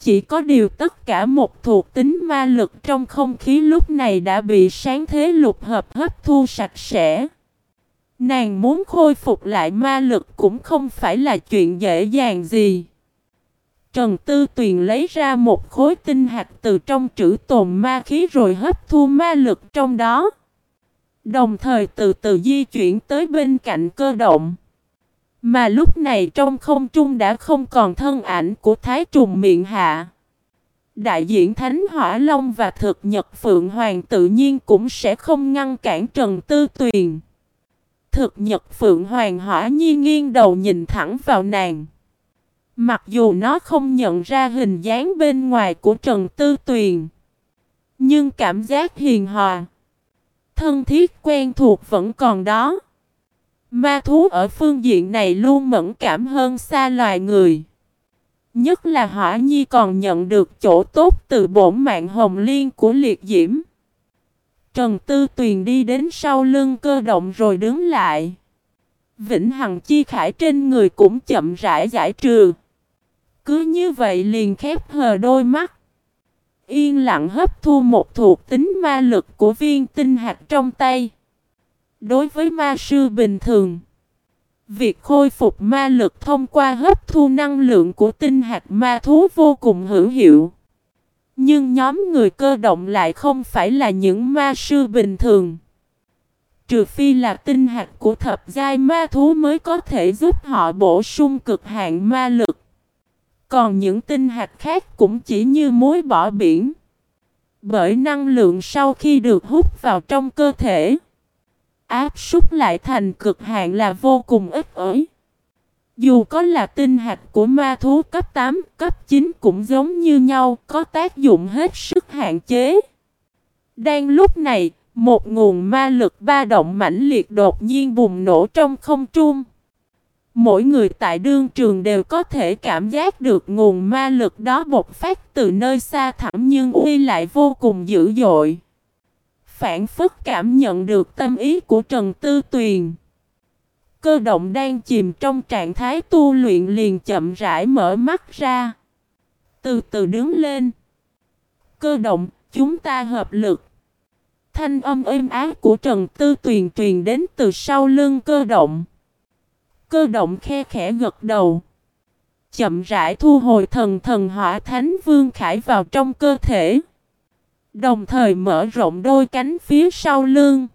S1: Chỉ có điều tất cả một thuộc tính ma lực trong không khí lúc này đã bị sáng thế lục hợp hấp thu sạch sẽ. Nàng muốn khôi phục lại ma lực cũng không phải là chuyện dễ dàng gì. Trần Tư Tuyền lấy ra một khối tinh hạt từ trong trữ tồn ma khí rồi hấp thu ma lực trong đó. Đồng thời từ từ di chuyển tới bên cạnh cơ động. Mà lúc này trong không trung đã không còn thân ảnh của Thái Trùng miệng hạ. Đại diện Thánh Hỏa Long và thực nhật Phượng Hoàng tự nhiên cũng sẽ không ngăn cản Trần Tư Tuyền. Thực nhật Phượng Hoàng Hỏa Nhi nghiêng đầu nhìn thẳng vào nàng. Mặc dù nó không nhận ra hình dáng bên ngoài của Trần Tư Tuyền. Nhưng cảm giác hiền hòa. Thân thiết quen thuộc vẫn còn đó. Ma thú ở phương diện này luôn mẫn cảm hơn xa loài người. Nhất là Hỏa Nhi còn nhận được chỗ tốt từ bổn mạng hồng liên của liệt diễm. Trần Tư Tuyền đi đến sau lưng cơ động rồi đứng lại. Vĩnh Hằng chi khải trên người cũng chậm rãi giải trừ. Cứ như vậy liền khép hờ đôi mắt. Yên lặng hấp thu một thuộc tính ma lực của viên tinh hạt trong tay. Đối với ma sư bình thường, việc khôi phục ma lực thông qua hấp thu năng lượng của tinh hạt ma thú vô cùng hữu hiệu. Nhưng nhóm người cơ động lại không phải là những ma sư bình thường. Trừ phi là tinh hạt của thập giai ma thú mới có thể giúp họ bổ sung cực hạn ma lực. Còn những tinh hạt khác cũng chỉ như muối bỏ biển. Bởi năng lượng sau khi được hút vào trong cơ thể, áp súc lại thành cực hạn là vô cùng ít ỏi. Dù có là tinh hạt của ma thú cấp 8, cấp 9 cũng giống như nhau, có tác dụng hết sức hạn chế. Đang lúc này, một nguồn ma lực ba động mãnh liệt đột nhiên bùng nổ trong không trung. Mỗi người tại đương trường đều có thể cảm giác được nguồn ma lực đó bộc phát từ nơi xa thẳm nhưng uy lại vô cùng dữ dội. Phản phức cảm nhận được tâm ý của Trần Tư Tuyền. Cơ động đang chìm trong trạng thái tu luyện liền chậm rãi mở mắt ra. Từ từ đứng lên. Cơ động, chúng ta hợp lực. Thanh âm êm ái của Trần Tư Tuyền truyền đến từ sau lưng cơ động. Cơ động khe khẽ gật đầu. Chậm rãi thu hồi thần thần hỏa thánh vương khải vào trong cơ thể. Đồng thời mở rộng đôi cánh phía sau lưng.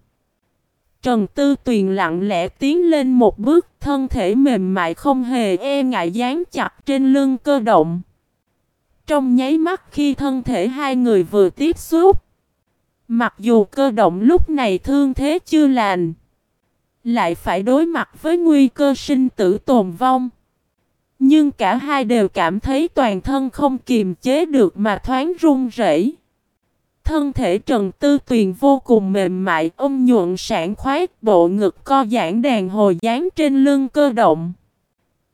S1: Trần Tư Tuyền lặng lẽ tiến lên một bước, thân thể mềm mại không hề e ngại dán chặt trên lưng cơ động. Trong nháy mắt khi thân thể hai người vừa tiếp xúc, mặc dù cơ động lúc này thương thế chưa lành, lại phải đối mặt với nguy cơ sinh tử tồn vong. Nhưng cả hai đều cảm thấy toàn thân không kiềm chế được mà thoáng run rẩy. Thân thể Trần Tư Tuyền vô cùng mềm mại, ôm nhuận sản khoái, bộ ngực co giãn đàn hồi dán trên lưng cơ động.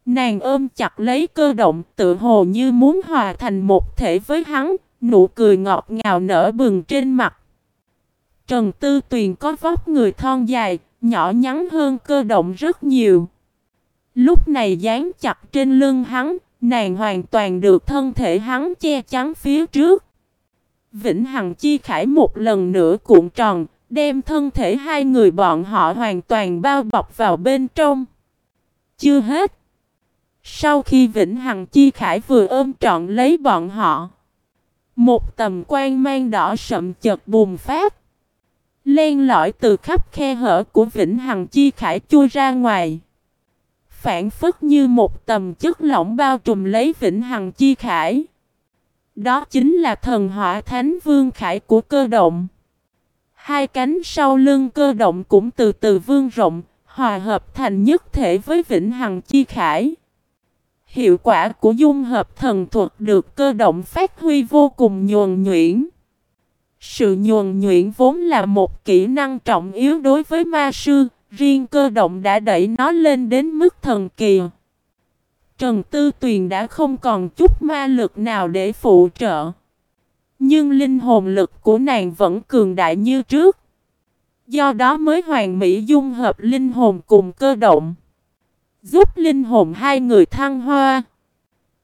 S1: Nàng ôm chặt lấy cơ động tự hồ như muốn hòa thành một thể với hắn, nụ cười ngọt ngào nở bừng trên mặt. Trần Tư Tuyền có vóc người thon dài, nhỏ nhắn hơn cơ động rất nhiều. Lúc này dán chặt trên lưng hắn, nàng hoàn toàn được thân thể hắn che chắn phía trước. Vĩnh Hằng Chi Khải một lần nữa cuộn tròn, đem thân thể hai người bọn họ hoàn toàn bao bọc vào bên trong. Chưa hết. Sau khi Vĩnh Hằng Chi Khải vừa ôm trọn lấy bọn họ, một tầm quan mang đỏ sậm chợt bùng phát. Len lỏi từ khắp khe hở của Vĩnh Hằng Chi Khải chui ra ngoài. Phản phất như một tầm chất lỏng bao trùm lấy Vĩnh Hằng Chi Khải. Đó chính là thần hỏa thánh vương khải của cơ động. Hai cánh sau lưng cơ động cũng từ từ vương rộng, hòa hợp thành nhất thể với vĩnh hằng chi khải. Hiệu quả của dung hợp thần thuật được cơ động phát huy vô cùng nhuần nhuyễn. Sự nhuần nhuyễn vốn là một kỹ năng trọng yếu đối với ma sư, riêng cơ động đã đẩy nó lên đến mức thần kỳ. Trần Tư Tuyền đã không còn chút ma lực nào để phụ trợ. Nhưng linh hồn lực của nàng vẫn cường đại như trước. Do đó mới hoàn mỹ dung hợp linh hồn cùng cơ động. Giúp linh hồn hai người thăng hoa.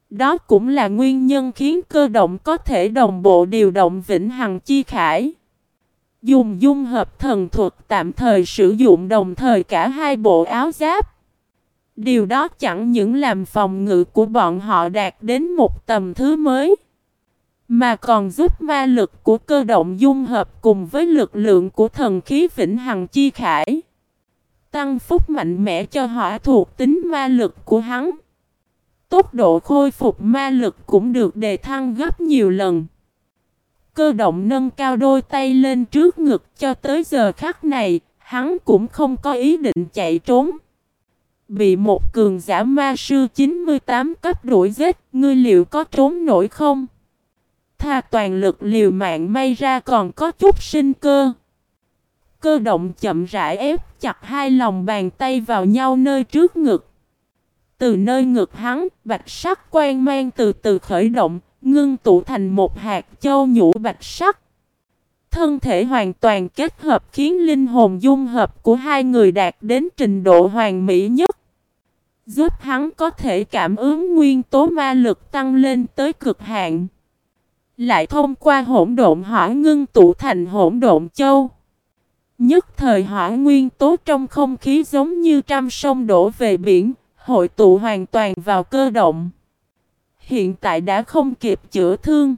S1: Đó cũng là nguyên nhân khiến cơ động có thể đồng bộ điều động vĩnh hằng chi khải. Dùng dung hợp thần thuật tạm thời sử dụng đồng thời cả hai bộ áo giáp. Điều đó chẳng những làm phòng ngự của bọn họ đạt đến một tầm thứ mới, mà còn giúp ma lực của cơ động dung hợp cùng với lực lượng của thần khí vĩnh hằng chi khải. Tăng phúc mạnh mẽ cho hỏa thuộc tính ma lực của hắn. Tốc độ khôi phục ma lực cũng được đề thăng gấp nhiều lần. Cơ động nâng cao đôi tay lên trước ngực cho tới giờ khắc này, hắn cũng không có ý định chạy trốn. Bị một cường giả ma sư 98 cấp đuổi giết, ngươi liệu có trốn nổi không? Tha toàn lực liều mạng may ra còn có chút sinh cơ. Cơ động chậm rãi ép chặt hai lòng bàn tay vào nhau nơi trước ngực. Từ nơi ngực hắn, bạch sắc quang mang từ từ khởi động, ngưng tụ thành một hạt châu nhũ bạch sắc. Thân thể hoàn toàn kết hợp khiến linh hồn dung hợp của hai người đạt đến trình độ hoàn mỹ nhất. Giúp hắn có thể cảm ứng nguyên tố ma lực tăng lên tới cực hạn. Lại thông qua hỗn độn hỏa ngưng tụ thành hỗn độn châu. Nhất thời hỏa nguyên tố trong không khí giống như trăm sông đổ về biển, hội tụ hoàn toàn vào cơ động. Hiện tại đã không kịp chữa thương.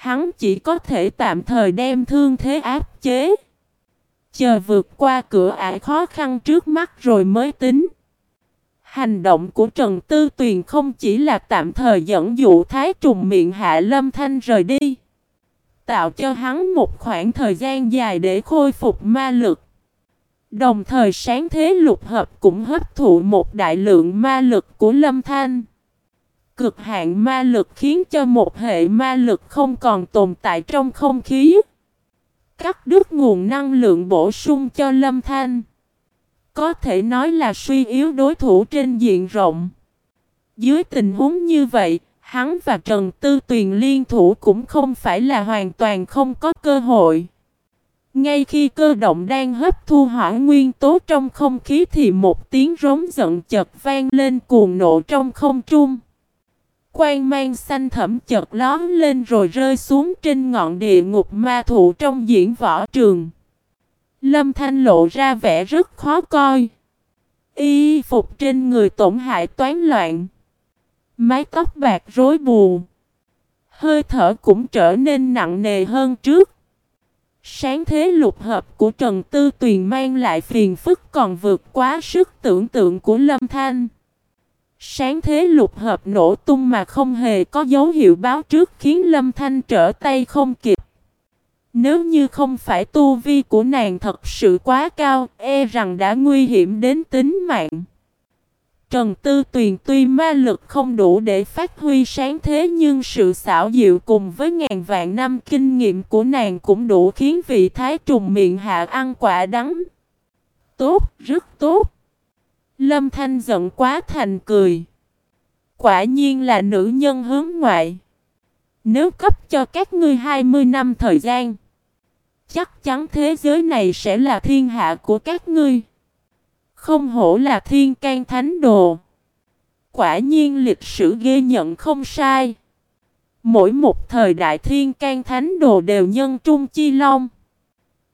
S1: Hắn chỉ có thể tạm thời đem thương thế áp chế. Chờ vượt qua cửa ải khó khăn trước mắt rồi mới tính. Hành động của Trần Tư Tuyền không chỉ là tạm thời dẫn dụ Thái Trùng miệng Hạ Lâm Thanh rời đi. Tạo cho hắn một khoảng thời gian dài để khôi phục ma lực. Đồng thời sáng thế lục hợp cũng hấp thụ một đại lượng ma lực của Lâm Thanh. Cực hạn ma lực khiến cho một hệ ma lực không còn tồn tại trong không khí. Cắt đứt nguồn năng lượng bổ sung cho Lâm Thanh. Có thể nói là suy yếu đối thủ trên diện rộng. Dưới tình huống như vậy, hắn và Trần Tư Tuyền liên thủ cũng không phải là hoàn toàn không có cơ hội. Ngay khi cơ động đang hấp thu hỏa nguyên tố trong không khí thì một tiếng rống giận chợt vang lên cuồng nộ trong không trung. Quang mang xanh thẫm chợt lóm lên rồi rơi xuống trên ngọn địa ngục ma thụ trong diễn võ trường. Lâm Thanh lộ ra vẻ rất khó coi. Y phục trên người tổn hại toán loạn. Mái tóc bạc rối bù. Hơi thở cũng trở nên nặng nề hơn trước. Sáng thế lục hợp của Trần Tư Tuyền mang lại phiền phức còn vượt quá sức tưởng tượng của Lâm Thanh. Sáng thế lục hợp nổ tung mà không hề có dấu hiệu báo trước khiến Lâm Thanh trở tay không kịp. Nếu như không phải tu vi của nàng thật sự quá cao, e rằng đã nguy hiểm đến tính mạng. Trần Tư Tuyền tuy ma lực không đủ để phát huy sáng thế nhưng sự xảo diệu cùng với ngàn vạn năm kinh nghiệm của nàng cũng đủ khiến vị thái trùng miệng hạ ăn quả đắng. Tốt, rất tốt. Lâm Thanh giận quá thành cười. Quả nhiên là nữ nhân hướng ngoại. Nếu cấp cho các ngươi 20 năm thời gian, chắc chắn thế giới này sẽ là thiên hạ của các ngươi. Không hổ là thiên can thánh đồ. Quả nhiên lịch sử ghi nhận không sai. Mỗi một thời đại thiên can thánh đồ đều nhân trung chi long.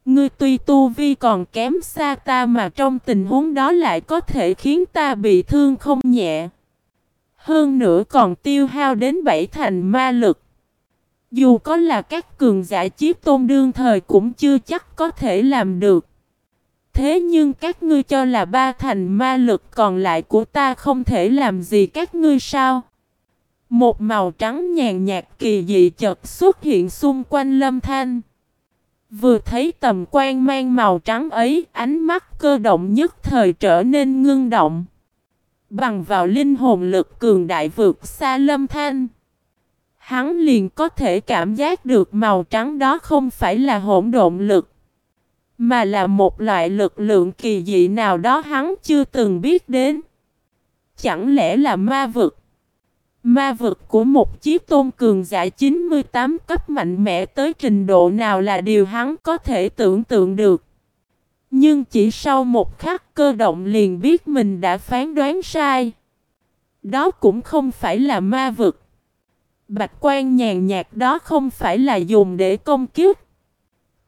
S1: Ngươi tuy tu vi còn kém xa ta mà trong tình huống đó lại có thể khiến ta bị thương không nhẹ. Hơn nữa còn tiêu hao đến bảy thành ma lực. Dù có là các cường giả chiếc tôn đương thời cũng chưa chắc có thể làm được. Thế nhưng các ngươi cho là ba thành ma lực còn lại của ta không thể làm gì các ngươi sao? Một màu trắng nhàn nhạt kỳ dị chợt xuất hiện xung quanh lâm thanh. Vừa thấy tầm quan mang màu trắng ấy, ánh mắt cơ động nhất thời trở nên ngưng động. Bằng vào linh hồn lực cường đại vượt xa lâm thanh. Hắn liền có thể cảm giác được màu trắng đó không phải là hỗn độn lực. Mà là một loại lực lượng kỳ dị nào đó hắn chưa từng biết đến. Chẳng lẽ là ma vực? Ma vực của một chiếc tôn cường giả 98 cấp mạnh mẽ tới trình độ nào là điều hắn có thể tưởng tượng được. Nhưng chỉ sau một khắc cơ động liền biết mình đã phán đoán sai. Đó cũng không phải là ma vực. Bạch quan nhàn nhạt đó không phải là dùng để công kiếp.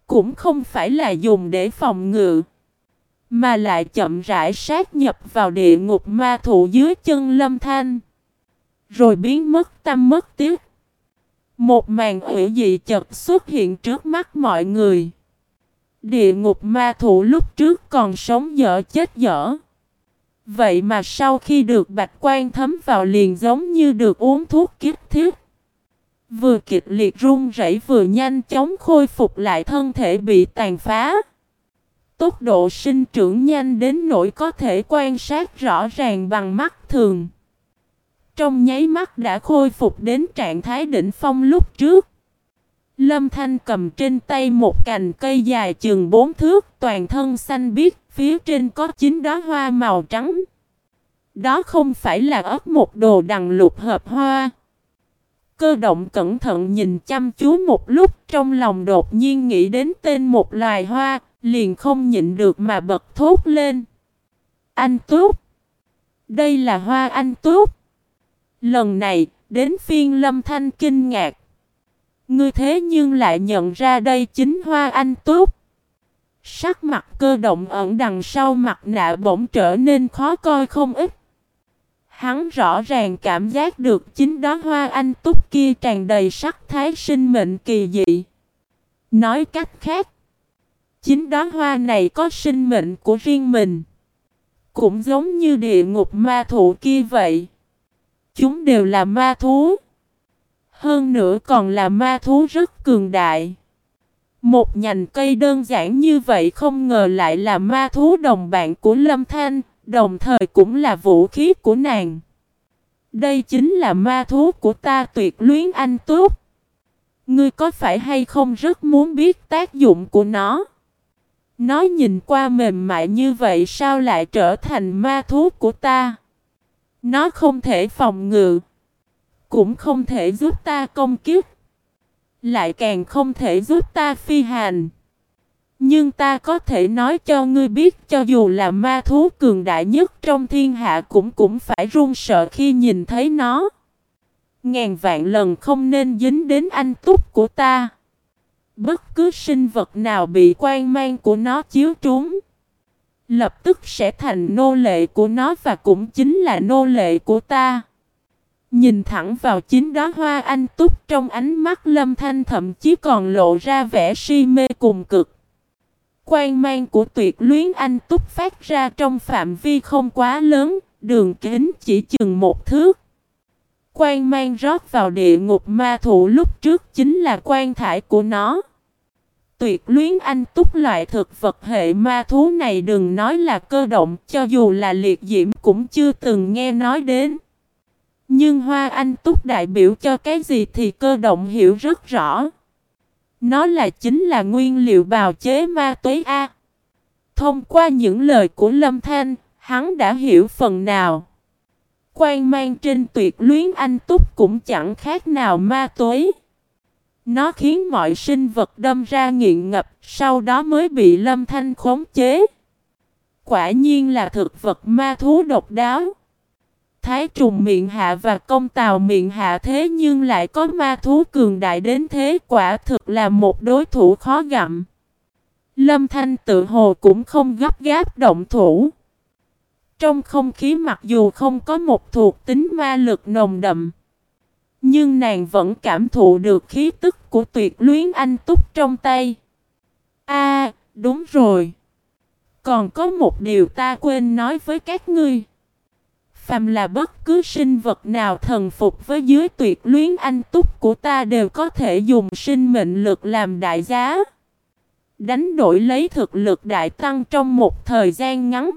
S1: Cũng không phải là dùng để phòng ngự. Mà lại chậm rãi sát nhập vào địa ngục ma thụ dưới chân lâm thanh. Rồi biến mất, tâm mất tiếc. Một màn hủy dị chật xuất hiện trước mắt mọi người. Địa ngục ma thủ lúc trước còn sống dở chết dở. Vậy mà sau khi được bạch quan thấm vào liền giống như được uống thuốc kiếp thiết. Vừa kịch liệt run rẩy vừa nhanh chóng khôi phục lại thân thể bị tàn phá. Tốc độ sinh trưởng nhanh đến nỗi có thể quan sát rõ ràng bằng mắt thường. Trong nháy mắt đã khôi phục đến trạng thái đỉnh phong lúc trước. Lâm Thanh cầm trên tay một cành cây dài chừng bốn thước toàn thân xanh biếc, phía trên có chín đóa hoa màu trắng. Đó không phải là ớt một đồ đằng lục hợp hoa. Cơ động cẩn thận nhìn chăm chú một lúc trong lòng đột nhiên nghĩ đến tên một loài hoa, liền không nhịn được mà bật thốt lên. Anh Túc! Đây là hoa anh Túc! Lần này, đến phiên lâm thanh kinh ngạc. Ngươi thế nhưng lại nhận ra đây chính hoa anh Túc. Sắc mặt cơ động ẩn đằng sau mặt nạ bỗng trở nên khó coi không ít. Hắn rõ ràng cảm giác được chính đó hoa anh túc kia tràn đầy sắc thái sinh mệnh kỳ dị. Nói cách khác, chính đó hoa này có sinh mệnh của riêng mình. Cũng giống như địa ngục ma thụ kia vậy. Chúng đều là ma thú. Hơn nữa còn là ma thú rất cường đại. Một nhành cây đơn giản như vậy không ngờ lại là ma thú đồng bạn của Lâm Thanh, đồng thời cũng là vũ khí của nàng. Đây chính là ma thú của ta tuyệt luyến anh tốt. Ngươi có phải hay không rất muốn biết tác dụng của nó? Nó nhìn qua mềm mại như vậy sao lại trở thành ma thú của ta? Nó không thể phòng ngự. Cũng không thể giúp ta công kiếp. Lại càng không thể giúp ta phi hành. Nhưng ta có thể nói cho ngươi biết, cho dù là ma thú cường đại nhất trong thiên hạ cũng cũng phải run sợ khi nhìn thấy nó. Ngàn vạn lần không nên dính đến anh túc của ta. Bất cứ sinh vật nào bị quan mang của nó chiếu trúng. Lập tức sẽ thành nô lệ của nó và cũng chính là nô lệ của ta. Nhìn thẳng vào chính đó hoa anh túc trong ánh mắt lâm thanh thậm chí còn lộ ra vẻ si mê cùng cực. Quan mang của tuyệt luyến anh túc phát ra trong phạm vi không quá lớn, đường kính chỉ chừng một thước. Quan mang rót vào địa ngục ma thụ lúc trước chính là quan thải của nó. Tuyệt luyến anh túc loại thực vật hệ ma thú này đừng nói là cơ động cho dù là liệt diễm cũng chưa từng nghe nói đến. Nhưng hoa anh túc đại biểu cho cái gì thì cơ động hiểu rất rõ. Nó là chính là nguyên liệu bào chế ma tuế A. Thông qua những lời của Lâm Thanh, hắn đã hiểu phần nào. Quan mang trên tuyệt luyến anh túc cũng chẳng khác nào ma tuế. Nó khiến mọi sinh vật đâm ra nghiện ngập, sau đó mới bị Lâm Thanh khống chế. Quả nhiên là thực vật ma thú độc đáo. Thái trùng miệng hạ và công tàu miệng hạ thế nhưng lại có ma thú cường đại đến thế quả thực là một đối thủ khó gặm. Lâm Thanh tự hồ cũng không gấp gáp động thủ. Trong không khí mặc dù không có một thuộc tính ma lực nồng đậm. Nhưng nàng vẫn cảm thụ được khí tức của tuyệt luyến anh túc trong tay. A, đúng rồi. Còn có một điều ta quên nói với các ngươi. Phàm là bất cứ sinh vật nào thần phục với dưới tuyệt luyến anh túc của ta đều có thể dùng sinh mệnh lực làm đại giá. Đánh đổi lấy thực lực đại tăng trong một thời gian ngắn.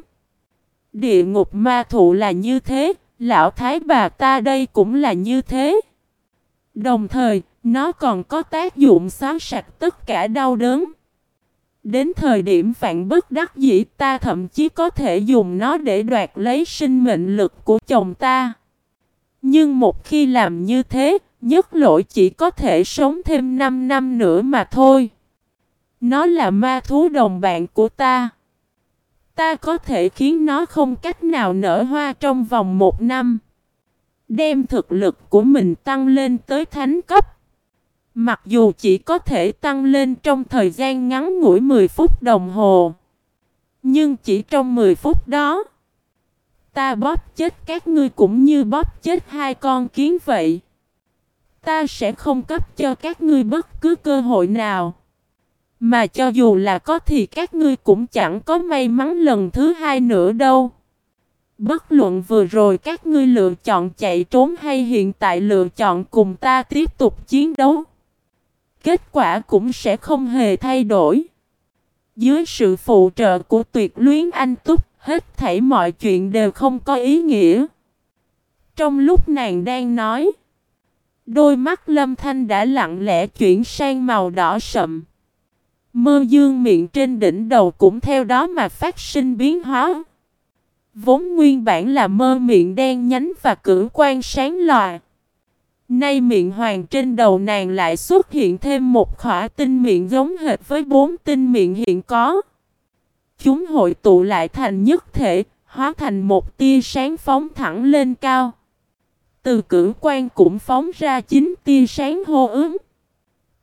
S1: Địa ngục ma thụ là như thế, lão thái bà ta đây cũng là như thế. Đồng thời, nó còn có tác dụng xóa sạch tất cả đau đớn. Đến thời điểm vạn bất đắc dĩ ta thậm chí có thể dùng nó để đoạt lấy sinh mệnh lực của chồng ta. Nhưng một khi làm như thế, nhất lỗi chỉ có thể sống thêm 5 năm nữa mà thôi. Nó là ma thú đồng bạn của ta. Ta có thể khiến nó không cách nào nở hoa trong vòng một năm. Đem thực lực của mình tăng lên tới thánh cấp. Mặc dù chỉ có thể tăng lên trong thời gian ngắn ngủi 10 phút đồng hồ. Nhưng chỉ trong 10 phút đó. Ta bóp chết các ngươi cũng như bóp chết hai con kiến vậy. Ta sẽ không cấp cho các ngươi bất cứ cơ hội nào. Mà cho dù là có thì các ngươi cũng chẳng có may mắn lần thứ hai nữa đâu. Bất luận vừa rồi các ngươi lựa chọn chạy trốn hay hiện tại lựa chọn cùng ta tiếp tục chiến đấu. Kết quả cũng sẽ không hề thay đổi. Dưới sự phụ trợ của tuyệt luyến anh túc, hết thảy mọi chuyện đều không có ý nghĩa. Trong lúc nàng đang nói, đôi mắt lâm thanh đã lặng lẽ chuyển sang màu đỏ sậm. Mơ dương miệng trên đỉnh đầu cũng theo đó mà phát sinh biến hóa. Vốn nguyên bản là mơ miệng đen nhánh và cử quan sáng lòa. Nay miệng hoàng trên đầu nàng lại xuất hiện thêm một khỏa tinh miệng giống hệt với bốn tinh miệng hiện có. Chúng hội tụ lại thành nhất thể, hóa thành một tia sáng phóng thẳng lên cao. Từ cử quan cũng phóng ra chín tia sáng hô ứng.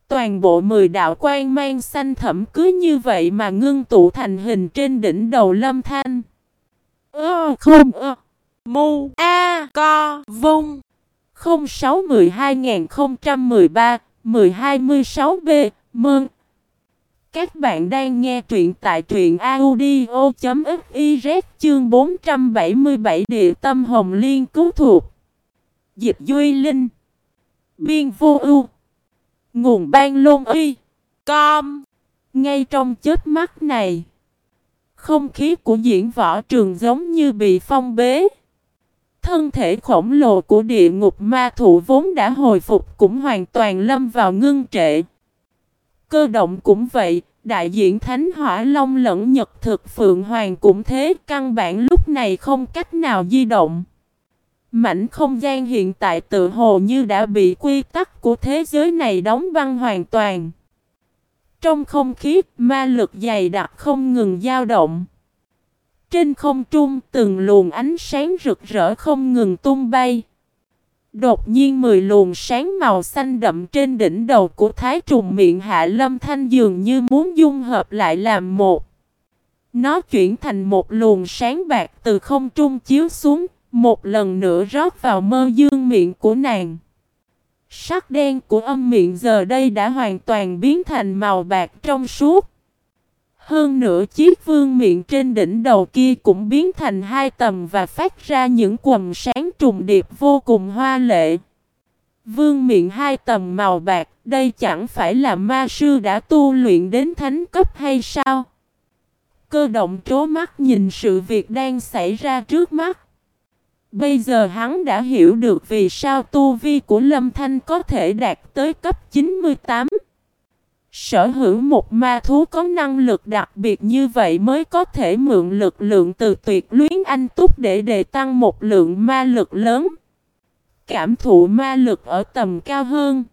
S1: Toàn bộ mười đạo quan mang xanh thẫm cứ như vậy mà ngưng tụ thành hình trên đỉnh đầu lâm thanh. Ơ không. Ơ. Mu. A.
S2: Co Vung.
S1: 0612-013-1026B Mơn Các bạn đang nghe truyện tại truyện audio.fiz chương 477 Địa tâm Hồng Liên cứu thuộc. Dịch Duy Linh. Biên vô ưu. Nguồn ban lôn uy Com. Ngay trong chết mắt này không khí của diễn võ trường giống như bị phong bế Thân thể khổng lồ của địa ngục ma thụ vốn đã hồi phục cũng hoàn toàn lâm vào ngưng trệ. Cơ động cũng vậy, đại diện Thánh Hỏa Long lẫn Nhật Thực Phượng Hoàng cũng thế, căn bản lúc này không cách nào di động. Mảnh không gian hiện tại tự hồ như đã bị quy tắc của thế giới này đóng băng hoàn toàn. Trong không khí, ma lực dày đặc không ngừng dao động. Trên không trung từng luồng ánh sáng rực rỡ không ngừng tung bay. Đột nhiên mười luồng sáng màu xanh đậm trên đỉnh đầu của Thái trùng miệng hạ lâm thanh dường như muốn dung hợp lại làm một. Nó chuyển thành một luồng sáng bạc từ không trung chiếu xuống, một lần nữa rót vào mơ dương miệng của nàng. Sắc đen của âm miệng giờ đây đã hoàn toàn biến thành màu bạc trong suốt. Hơn nữa chiếc vương miệng trên đỉnh đầu kia cũng biến thành hai tầm và phát ra những quầm sáng trùng điệp vô cùng hoa lệ. Vương miệng hai tầm màu bạc, đây chẳng phải là ma sư đã tu luyện đến thánh cấp hay sao? Cơ động trố mắt nhìn sự việc đang xảy ra trước mắt. Bây giờ hắn đã hiểu được vì sao tu vi của Lâm Thanh có thể đạt tới cấp 98. Sở hữu một ma thú có năng lực đặc biệt như vậy mới có thể mượn lực lượng từ tuyệt luyến anh túc để đề tăng một lượng ma lực lớn. Cảm thụ ma lực ở tầm cao hơn.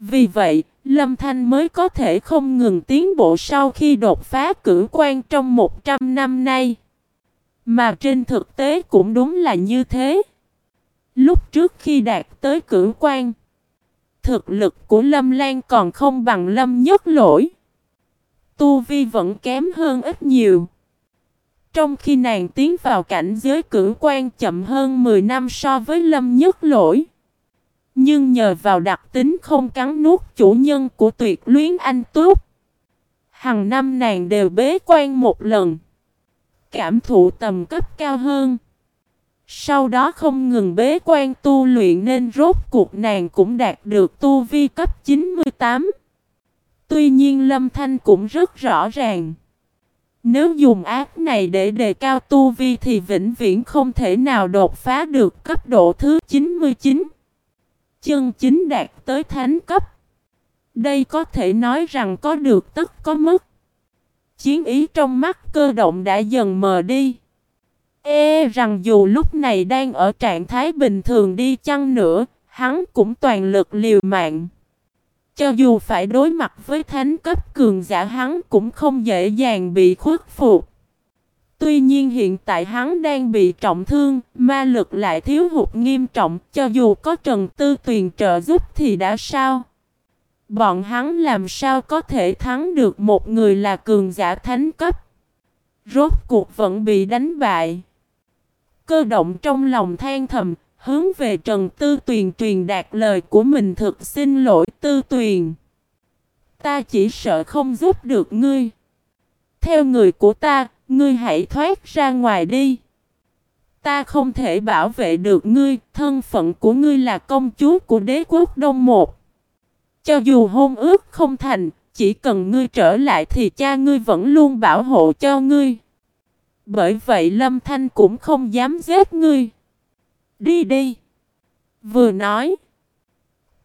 S1: Vì vậy, Lâm Thanh mới có thể không ngừng tiến bộ sau khi đột phá cử quan trong 100 năm nay. Mà trên thực tế cũng đúng là như thế. Lúc trước khi đạt tới cử quan, thực lực của Lâm Lan còn không bằng Lâm Nhất Lỗi. Tu Vi vẫn kém hơn ít nhiều. Trong khi nàng tiến vào cảnh giới cử quan chậm hơn 10 năm so với Lâm Nhất Lỗi. Nhưng nhờ vào đặc tính không cắn nuốt chủ nhân của tuyệt luyến anh túc. Hằng năm nàng đều bế quan một lần. Cảm thụ tầm cấp cao hơn. Sau đó không ngừng bế quan tu luyện nên rốt cuộc nàng cũng đạt được tu vi cấp 98. Tuy nhiên Lâm Thanh cũng rất rõ ràng. Nếu dùng ác này để đề cao tu vi thì vĩnh viễn không thể nào đột phá được cấp độ thứ 99. Chân chính đạt tới thánh cấp. Đây có thể nói rằng có được tất có mất. Chiến ý trong mắt cơ động đã dần mờ đi. e rằng dù lúc này đang ở trạng thái bình thường đi chăng nữa, hắn cũng toàn lực liều mạng. Cho dù phải đối mặt với thánh cấp cường giả hắn cũng không dễ dàng bị khuất phục. Tuy nhiên hiện tại hắn đang bị trọng thương, ma lực lại thiếu hụt nghiêm trọng, cho dù có Trần Tư Tuyền trợ giúp thì đã sao? Bọn hắn làm sao có thể thắng được một người là cường giả thánh cấp? Rốt cuộc vẫn bị đánh bại. Cơ động trong lòng than thầm, hướng về Trần Tư Tuyền truyền đạt lời của mình thực xin lỗi Tư Tuyền. Ta chỉ sợ không giúp được ngươi. Theo người của ta, ngươi hãy thoát ra ngoài đi. Ta không thể bảo vệ được ngươi, thân phận của ngươi là công chúa của đế quốc Đông Một. Cho dù hôn ước không thành, chỉ cần ngươi trở lại thì cha ngươi vẫn luôn bảo hộ cho ngươi. Bởi vậy Lâm Thanh cũng không dám giết ngươi. Đi đi. Vừa nói.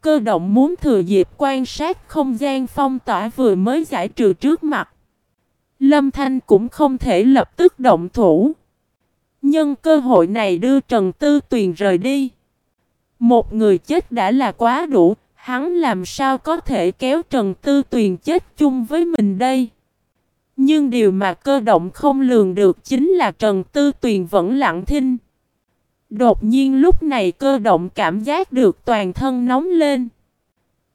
S1: Cơ động muốn thừa dịp quan sát không gian phong tỏa vừa mới giải trừ trước mặt. Lâm Thanh cũng không thể lập tức động thủ. Nhân cơ hội này đưa Trần Tư Tuyền rời đi. Một người chết đã là quá đủ, hắn làm sao có thể kéo Trần Tư Tuyền chết chung với mình đây? Nhưng điều mà cơ động không lường được chính là Trần Tư Tuyền vẫn lặng thinh. Đột nhiên lúc này cơ động cảm giác được toàn thân nóng lên.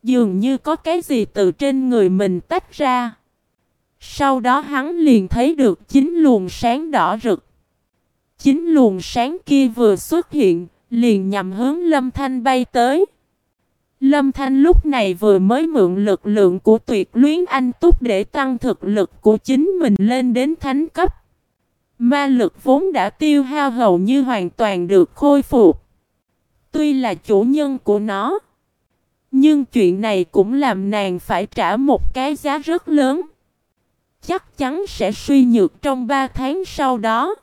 S1: Dường như có cái gì từ trên người mình tách ra. Sau đó hắn liền thấy được chín luồng sáng đỏ rực. Chín luồng sáng kia vừa xuất hiện, liền nhằm hướng Lâm Thanh bay tới. Lâm Thanh lúc này vừa mới mượn lực lượng của tuyệt luyến anh túc để tăng thực lực của chính mình lên đến thánh cấp. Ma lực vốn đã tiêu hao hầu như hoàn toàn được khôi phục. Tuy là chủ nhân của nó, nhưng chuyện này cũng làm nàng phải trả một cái giá rất lớn. Chắc chắn sẽ suy nhược trong 3 tháng sau đó.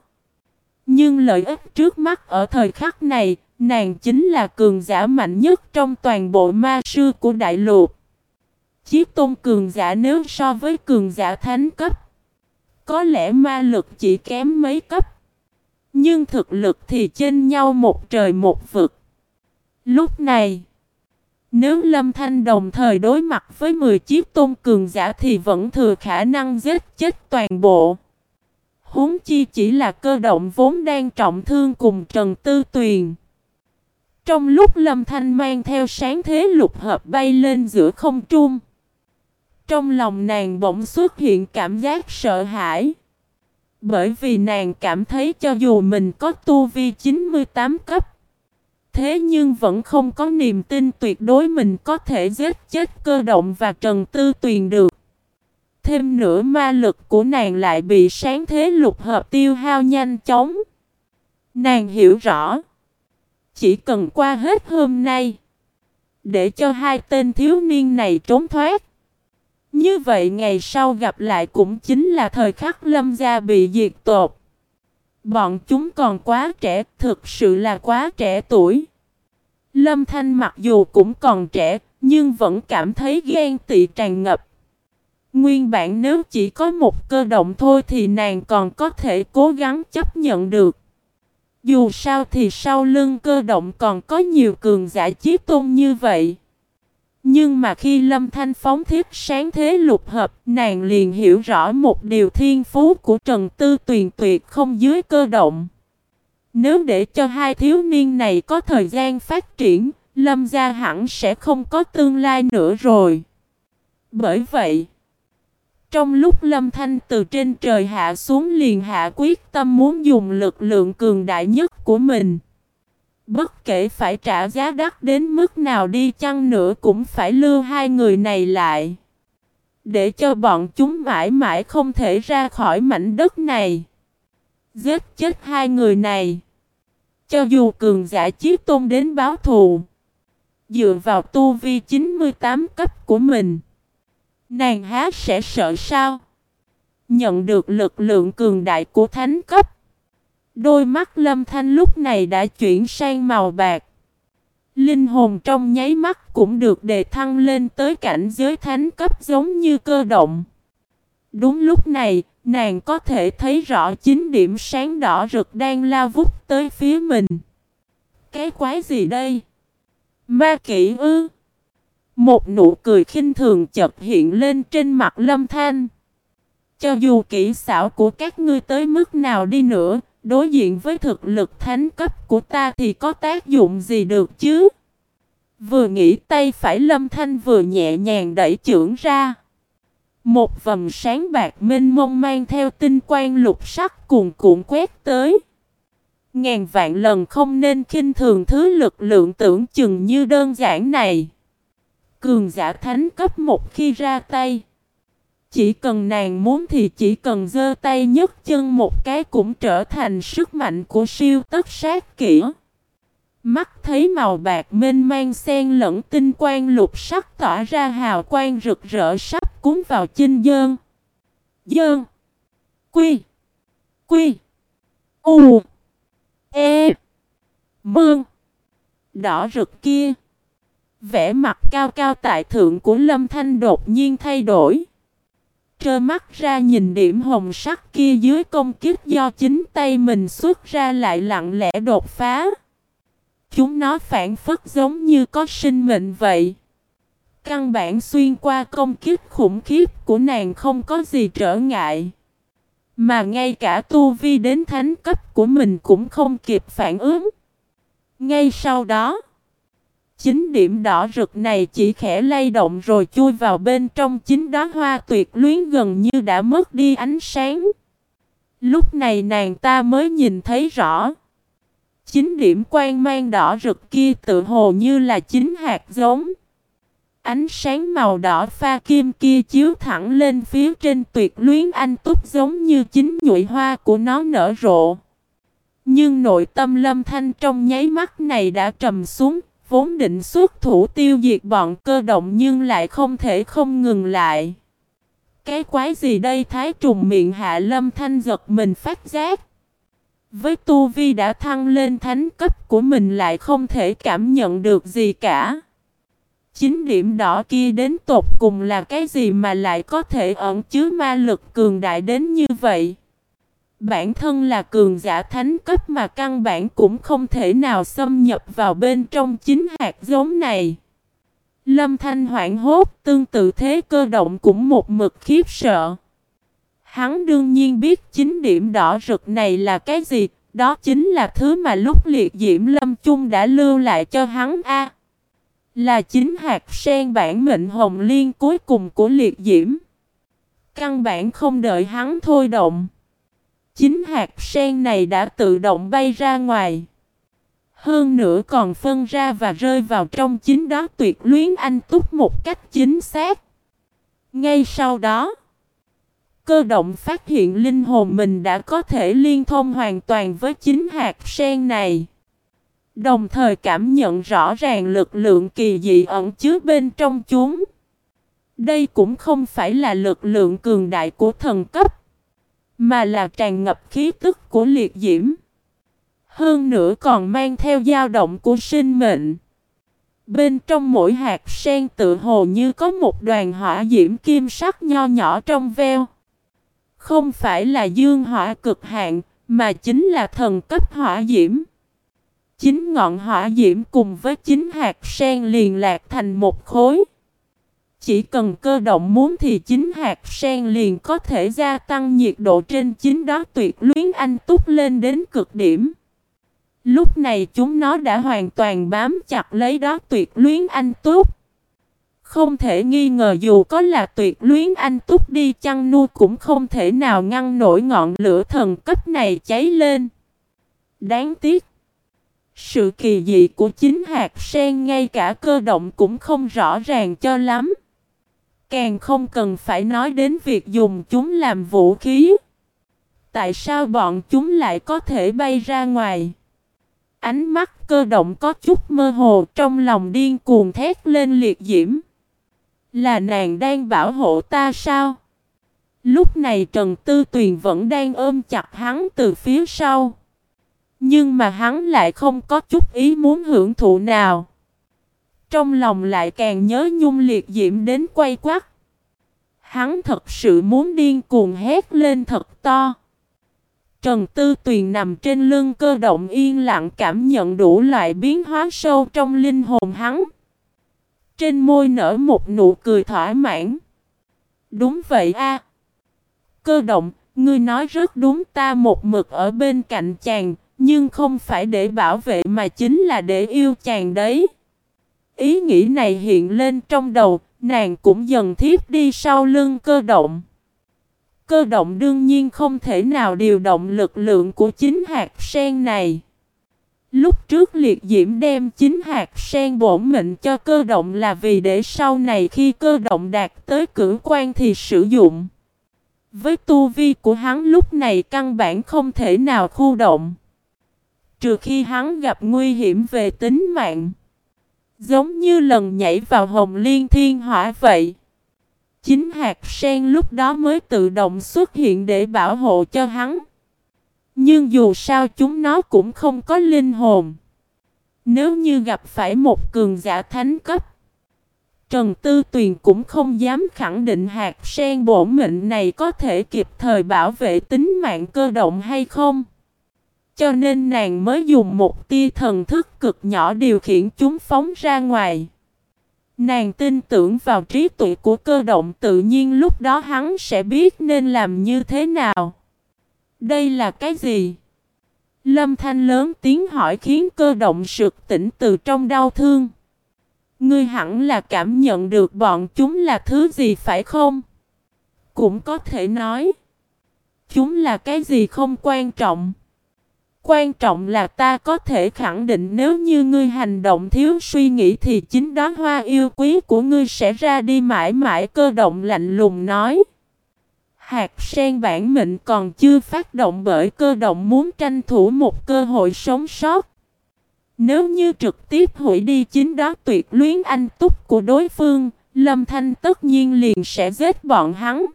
S1: Nhưng lợi ích trước mắt ở thời khắc này, nàng chính là cường giả mạnh nhất trong toàn bộ ma sư của đại lục. Chiếc tôn cường giả nếu so với cường giả thánh cấp, có lẽ ma lực chỉ kém mấy cấp. Nhưng thực lực thì chênh nhau một trời một vực. Lúc này, nếu Lâm Thanh đồng thời đối mặt với 10 chiếc tôn cường giả thì vẫn thừa khả năng giết chết toàn bộ. Huống chi chỉ là cơ động vốn đang trọng thương cùng Trần Tư Tuyền. Trong lúc Lâm Thanh mang theo sáng thế lục hợp bay lên giữa không trung. Trong lòng nàng bỗng xuất hiện cảm giác sợ hãi. Bởi vì nàng cảm thấy cho dù mình có tu vi 98 cấp. Thế nhưng vẫn không có niềm tin tuyệt đối mình có thể giết chết cơ động và Trần Tư Tuyền được. Thêm nữa ma lực của nàng lại bị sáng thế lục hợp tiêu hao nhanh chóng. Nàng hiểu rõ. Chỉ cần qua hết hôm nay. Để cho hai tên thiếu niên này trốn thoát. Như vậy ngày sau gặp lại cũng chính là thời khắc lâm gia bị diệt tột. Bọn chúng còn quá trẻ, thực sự là quá trẻ tuổi. Lâm Thanh mặc dù cũng còn trẻ, nhưng vẫn cảm thấy ghen tị tràn ngập. Nguyên bản nếu chỉ có một cơ động thôi thì nàng còn có thể cố gắng chấp nhận được. Dù sao thì sau lưng cơ động còn có nhiều cường giả chí tôn như vậy. Nhưng mà khi Lâm Thanh phóng thiết sáng thế lục hợp, nàng liền hiểu rõ một điều thiên phú của Trần Tư Tuyền tuyệt không dưới cơ động. Nếu để cho hai thiếu niên này có thời gian phát triển, Lâm gia hẳn sẽ không có tương lai nữa rồi. Bởi vậy, trong lúc Lâm Thanh từ trên trời hạ xuống liền hạ quyết tâm muốn dùng lực lượng cường đại nhất của mình. Bất kể phải trả giá đắt đến mức nào đi chăng nữa cũng phải lưu hai người này lại. Để cho bọn chúng mãi mãi không thể ra khỏi mảnh đất này. Giết chết hai người này. Cho dù cường giả chiếc tôn đến báo thù. Dựa vào tu vi 98 cấp của mình. Nàng há sẽ sợ sao? Nhận được lực lượng cường đại của thánh cấp. Đôi mắt lâm thanh lúc này đã chuyển sang màu bạc. Linh hồn trong nháy mắt cũng được đề thăng lên tới cảnh giới thánh cấp giống như cơ động. Đúng lúc này, nàng có thể thấy rõ chính điểm sáng đỏ rực đang lao vút tới phía mình. Cái quái gì đây? Ma kỹ ư? Một nụ cười khinh thường chợt hiện lên trên mặt lâm thanh. Cho dù kỹ xảo của các ngươi tới mức nào đi nữa, đối diện với thực lực thánh cấp của ta thì có tác dụng gì được chứ? Vừa nghĩ tay phải lâm thanh vừa nhẹ nhàng đẩy trưởng ra. Một vầng sáng bạc mênh mông mang theo tinh quang lục sắc cuồn cuộn quét tới. Ngàn vạn lần không nên khinh thường thứ lực lượng tưởng chừng như đơn giản này. Cường giả thánh cấp một khi ra tay. Chỉ cần nàng muốn thì chỉ cần giơ tay nhấc chân một cái cũng trở thành sức mạnh của siêu tất sát kỹ. Mắt thấy màu bạc mênh mang xen lẫn tinh quang lục sắc tỏa ra hào quang rực rỡ sắp cuốn vào chinh dơn. Dơn. Quy. Quy. U. E. Mương. Đỏ rực kia. Vẻ mặt cao cao tại thượng của Lâm Thanh đột nhiên thay đổi. Trơ mắt ra nhìn điểm hồng sắc kia dưới công kiếp do chính tay mình xuất ra lại lặng lẽ đột phá. Chúng nó phản phất giống như có sinh mệnh vậy. Căn bản xuyên qua công kiếp khủng khiếp của nàng không có gì trở ngại. Mà ngay cả tu vi đến thánh cấp của mình cũng không kịp phản ứng. Ngay sau đó, chính điểm đỏ rực này chỉ khẽ lay động rồi chui vào bên trong chính đóa hoa tuyệt luyến gần như đã mất đi ánh sáng. Lúc này nàng ta mới nhìn thấy rõ. Chính điểm quang mang đỏ rực kia tự hồ như là chính hạt giống. Ánh sáng màu đỏ pha kim kia chiếu thẳng lên phía trên tuyệt luyến anh túc giống như chính nhụy hoa của nó nở rộ. Nhưng nội tâm lâm thanh trong nháy mắt này đã trầm xuống, vốn định xuất thủ tiêu diệt bọn cơ động nhưng lại không thể không ngừng lại. Cái quái gì đây thái trùng miệng hạ lâm thanh giật mình phát giác. Với tu vi đã thăng lên, thánh cấp của mình lại không thể cảm nhận được gì cả. Chính điểm đỏ kia đến tột cùng là cái gì mà lại có thể ẩn chứa ma lực cường đại đến như vậy? Bản thân là cường giả thánh cấp mà căn bản cũng không thể nào xâm nhập vào bên trong chính hạt giống này. Lâm Thanh hoảng hốt, tương tự thế cơ động cũng một mực khiếp sợ. Hắn đương nhiên biết chính điểm đỏ rực này là cái gì, đó chính là thứ mà lúc liệt diễm lâm chung đã lưu lại cho hắn A. là chính hạt sen bản mệnh hồng liên cuối cùng của liệt diễm. Căn bản không đợi hắn thôi động. Chính hạt sen này đã tự động bay ra ngoài. Hơn nữa còn phân ra và rơi vào trong chính đó tuyệt luyến anh túc một cách chính xác. Ngay sau đó, cơ động phát hiện linh hồn mình đã có thể liên thông hoàn toàn với chính hạt sen này. Đồng thời cảm nhận rõ ràng lực lượng kỳ dị ẩn chứa bên trong chúng. Đây cũng không phải là lực lượng cường đại của thần cấp, mà là tràn ngập khí tức của liệt diễm. Hơn nữa còn mang theo dao động của sinh mệnh. Bên trong mỗi hạt sen tự hồ như có một đoàn hỏa diễm kim sắc nho nhỏ trong veo. Không phải là dương hỏa cực hạn, mà chính là thần cấp hỏa diễm. Chính ngọn hỏa diễm cùng với chính hạt sen liền lạc thành một khối. Chỉ cần cơ động muốn thì chính hạt sen liền có thể gia tăng nhiệt độ trên chính đó tuyệt luyến anh túc lên đến cực điểm. Lúc này chúng nó đã hoàn toàn bám chặt lấy đó tuyệt luyến anh túc. Không thể nghi ngờ dù có là tuyệt luyến anh túc đi chăng nu cũng không thể nào ngăn nổi ngọn lửa thần cấp này cháy lên. Đáng tiếc. Sự kỳ dị của chính hạt sen ngay cả cơ động cũng không rõ ràng cho lắm. Càng không cần phải nói đến việc dùng chúng làm vũ khí. Tại sao bọn chúng lại có thể bay ra ngoài? Ánh mắt cơ động có chút mơ hồ, trong lòng điên cuồng thét lên liệt diễm. Là nàng đang bảo hộ ta sao? Lúc này Trần Tư Tuyền vẫn đang ôm chặt hắn từ phía sau. Nhưng mà hắn lại không có chút ý muốn hưởng thụ nào. Trong lòng lại càng nhớ nhung liệt diễm đến quay quắt. Hắn thật sự muốn điên cuồng hét lên thật to. Trần Tư Tuyền nằm trên lưng cơ động yên lặng cảm nhận đủ loại biến hóa sâu trong linh hồn hắn. Trên môi nở một nụ cười thỏa mãn. Đúng vậy a. Cơ động, ngươi nói rất đúng ta một mực ở bên cạnh chàng, nhưng không phải để bảo vệ mà chính là để yêu chàng đấy. Ý nghĩ này hiện lên trong đầu, nàng cũng dần thiếp đi sau lưng cơ động. Cơ động đương nhiên không thể nào điều động lực lượng của chính hạt sen này. Lúc trước liệt diễm đem chính hạt sen bổn mệnh cho cơ động là vì để sau này khi cơ động đạt tới cử quan thì sử dụng. Với tu vi của hắn lúc này căn bản không thể nào khu động. Trừ khi hắn gặp nguy hiểm về tính mạng. Giống như lần nhảy vào hồng liên thiên hỏa vậy. Chính hạt sen lúc đó mới tự động xuất hiện để bảo hộ cho hắn. Nhưng dù sao chúng nó cũng không có linh hồn. Nếu như gặp phải một cường giả thánh cấp, Trần Tư Tuyền cũng không dám khẳng định hạt sen bổn mệnh này có thể kịp thời bảo vệ tính mạng cơ động hay không. Cho nên nàng mới dùng một tia thần thức cực nhỏ điều khiển chúng phóng ra ngoài. Nàng tin tưởng vào trí tuệ của cơ động tự nhiên lúc đó hắn sẽ biết nên làm như thế nào. Đây là cái gì? Lâm Thanh lớn tiếng hỏi khiến cơ động sực tỉnh từ trong đau thương. Ngươi hẳn là cảm nhận được bọn chúng là thứ gì phải không? Cũng có thể nói. Chúng là cái gì không quan trọng. Quan trọng là ta có thể khẳng định nếu như ngươi hành động thiếu suy nghĩ thì chính đó hoa yêu quý của ngươi sẽ ra đi mãi mãi cơ động lạnh lùng nói. Hạt sen bản mệnh còn chưa phát động bởi cơ động muốn tranh thủ một cơ hội sống sót. Nếu như trực tiếp hủy đi chính đó tuyệt luyến anh túc của đối phương, Lâm Thanh tất nhiên liền sẽ giết bọn hắn.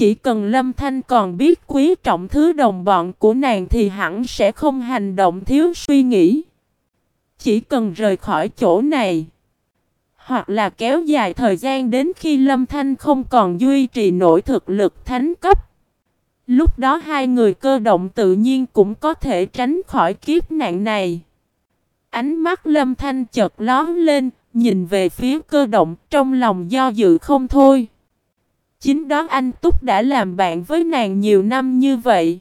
S1: Chỉ cần Lâm Thanh còn biết quý trọng thứ đồng bọn của nàng thì hẳn sẽ không hành động thiếu suy nghĩ. Chỉ cần rời khỏi chỗ này. Hoặc là kéo dài thời gian đến khi Lâm Thanh không còn duy trì nổi thực lực thánh cấp. Lúc đó hai người cơ động tự nhiên cũng có thể tránh khỏi kiếp nạn này. Ánh mắt Lâm Thanh chợt lón lên, nhìn về phía cơ động trong lòng do dự không thôi. Chính đó anh Túc đã làm bạn với nàng nhiều năm như vậy.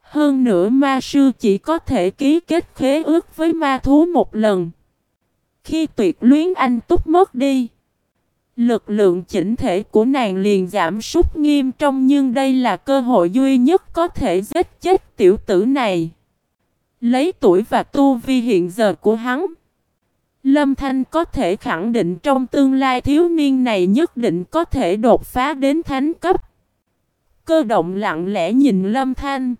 S1: Hơn nữa ma sư chỉ có thể ký kết khế ước với ma thú một lần. Khi tuyệt luyến anh Túc mất đi, lực lượng chỉnh thể của nàng liền giảm sút nghiêm trọng nhưng đây là cơ hội duy nhất có thể giết chết tiểu tử này. Lấy tuổi và tu vi hiện giờ của hắn. Lâm Thanh có thể khẳng định trong tương lai thiếu niên này nhất định có thể đột phá đến thánh cấp. Cơ động lặng lẽ nhìn Lâm Thanh.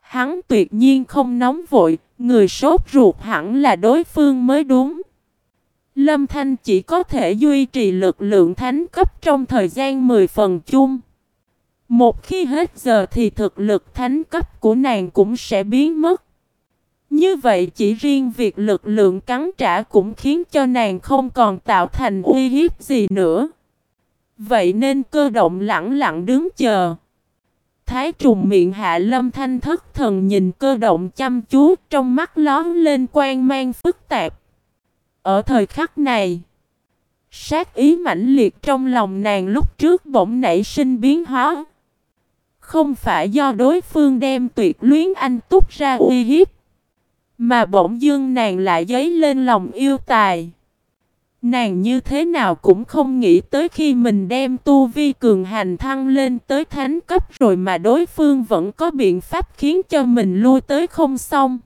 S1: Hắn tuyệt nhiên không nóng vội, người sốt ruột hẳn là đối phương mới đúng. Lâm Thanh chỉ có thể duy trì lực lượng thánh cấp trong thời gian 10 phần chung. Một khi hết giờ thì thực lực thánh cấp của nàng cũng sẽ biến mất. Như vậy chỉ riêng việc lực lượng cắn trả cũng khiến cho nàng không còn tạo thành uy hiếp gì nữa. Vậy nên cơ động lặng lặng đứng chờ. Thái trùng miệng hạ lâm thanh thất thần nhìn cơ động chăm chú trong mắt lón lên quan mang phức tạp. Ở thời khắc này, sát ý mãnh liệt trong lòng nàng lúc trước bỗng nảy sinh biến hóa. Không phải do đối phương đem tuyệt luyến anh túc ra uy hiếp. Mà bỗng dưng nàng lại dấy lên lòng yêu tài. Nàng như thế nào cũng không nghĩ tới khi mình đem tu vi cường hành thăng lên tới thánh cấp rồi mà đối phương vẫn có biện pháp khiến cho mình lui tới không xong.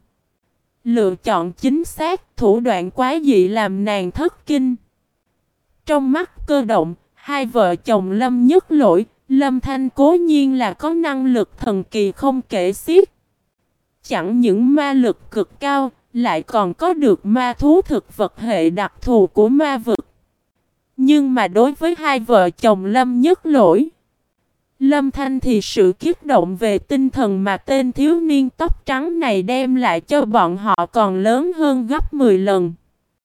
S1: Lựa chọn chính xác, thủ đoạn quá dị làm nàng thất kinh. Trong mắt cơ động, hai vợ chồng Lâm nhất lỗi, Lâm Thanh cố nhiên là có năng lực thần kỳ không kể xiết. Chẳng những ma lực cực cao, lại còn có được ma thú thực vật hệ đặc thù của ma vực. Nhưng mà đối với hai vợ chồng Lâm nhất lỗi, Lâm Thanh thì sự kiếp động về tinh thần mà tên thiếu niên tóc trắng này đem lại cho bọn họ còn lớn hơn gấp 10 lần.